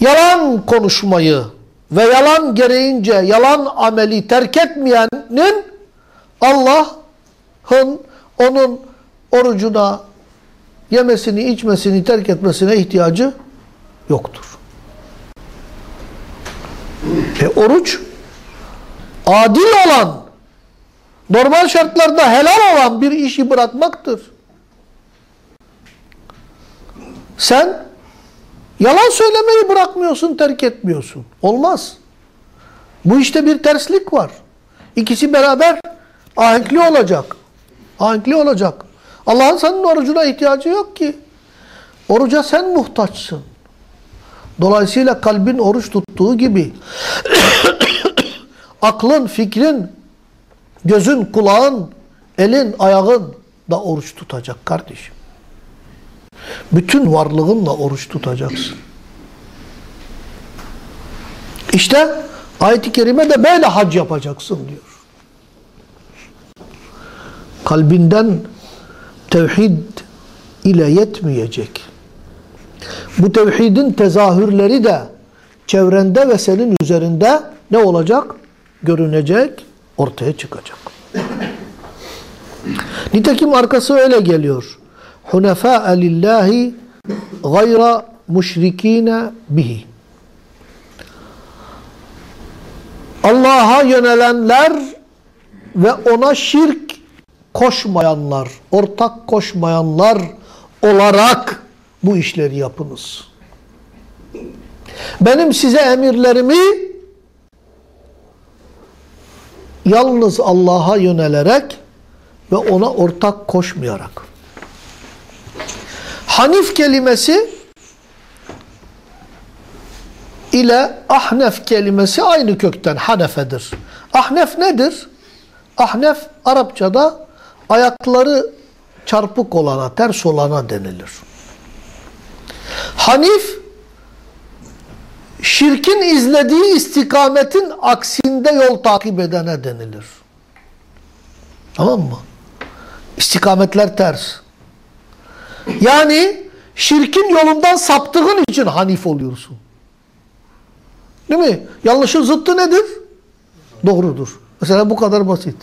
Yalan konuşmayı ve yalan gereğince yalan ameli terk etmeyenin Allah'ın onun orucuna, yemesini, içmesini terk etmesine ihtiyacı yoktur. E oruç adil olan, normal şartlarda helal olan bir işi bırakmaktır. Sen yalan söylemeyi bırakmıyorsun, terk etmiyorsun. Olmaz. Bu işte bir terslik var. İkisi beraber ahenkli olacak. Ahenkli olacak. Allah'ın senin orucuna ihtiyacı yok ki. Oruca sen muhtaçsın. Dolayısıyla kalbin oruç tuttuğu gibi aklın, fikrin, gözün, kulağın, elin, ayağın da oruç tutacak kardeşim. Bütün varlığınla oruç tutacaksın. İşte ayet-i kerime de böyle hac yapacaksın diyor. Kalbinden tevhid ile yetmeyecek. Bu tevhidin tezahürleri de çevrende ve senin üzerinde ne olacak? Görünecek, ortaya çıkacak. Nitekim arkası öyle geliyor. Hunefâ'e lillahi gayra müşrikîne bihi. Allah'a yönelenler ve ona şirk koşmayanlar, ortak koşmayanlar olarak bu işleri yapınız. Benim size emirlerimi yalnız Allah'a yönelerek ve ona ortak koşmayarak. Hanif kelimesi ile ahnef kelimesi aynı kökten hanefedir. Ahnef nedir? Ahnef Arapçada ayakları çarpık olana, ters olana denilir. Hanif, şirkin izlediği istikametin aksinde yol takip edene denilir. Tamam mı? İstikametler ters. Yani şirkin yolundan saptığın için hanif oluyorsun. Değil mi? Yanlışın zıttı nedir? Doğrudur. Mesela bu kadar basit.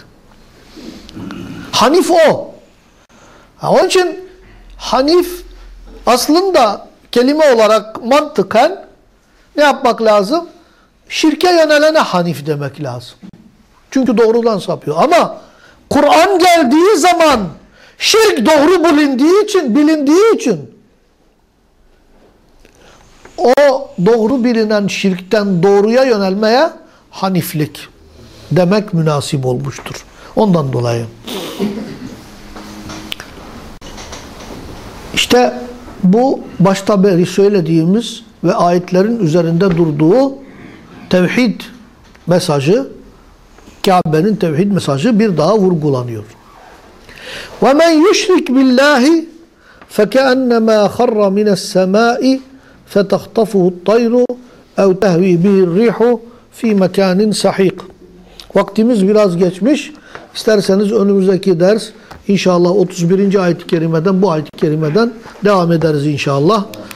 Hanif o. Ha, onun için Hanif aslında kelime olarak mantıken ne yapmak lazım? Şirke yönelene Hanif demek lazım. Çünkü doğrudan sapıyor. Ama Kur'an geldiği zaman şirk doğru bilindiği için, bilindiği için o doğru bilinen şirkten doğruya yönelmeye haniflik demek münasip olmuştur. Ondan dolayı. İşte bu başta beri söylediğimiz ve ayetlerin üzerinde durduğu tevhid mesajı, Kabe'nin tevhid mesajı bir daha vurgulanıyor. وَمَنْ يُشْرِكْ بِاللّٰهِ فَكَأَنَّمَا خَرَّ مِنَ السَّمَاءِ فَتَخْطَفُهُ الطَّيْرُ اَوْ تَهْوِي بِهِ الرِّيحُ فِي مَكَانٍ سَحِيقٍ Vaktimiz biraz geçmiş. İsterseniz önümüzdeki ders inşallah 31. ayet-i kerimeden bu ayet-i kerimeden devam ederiz inşallah.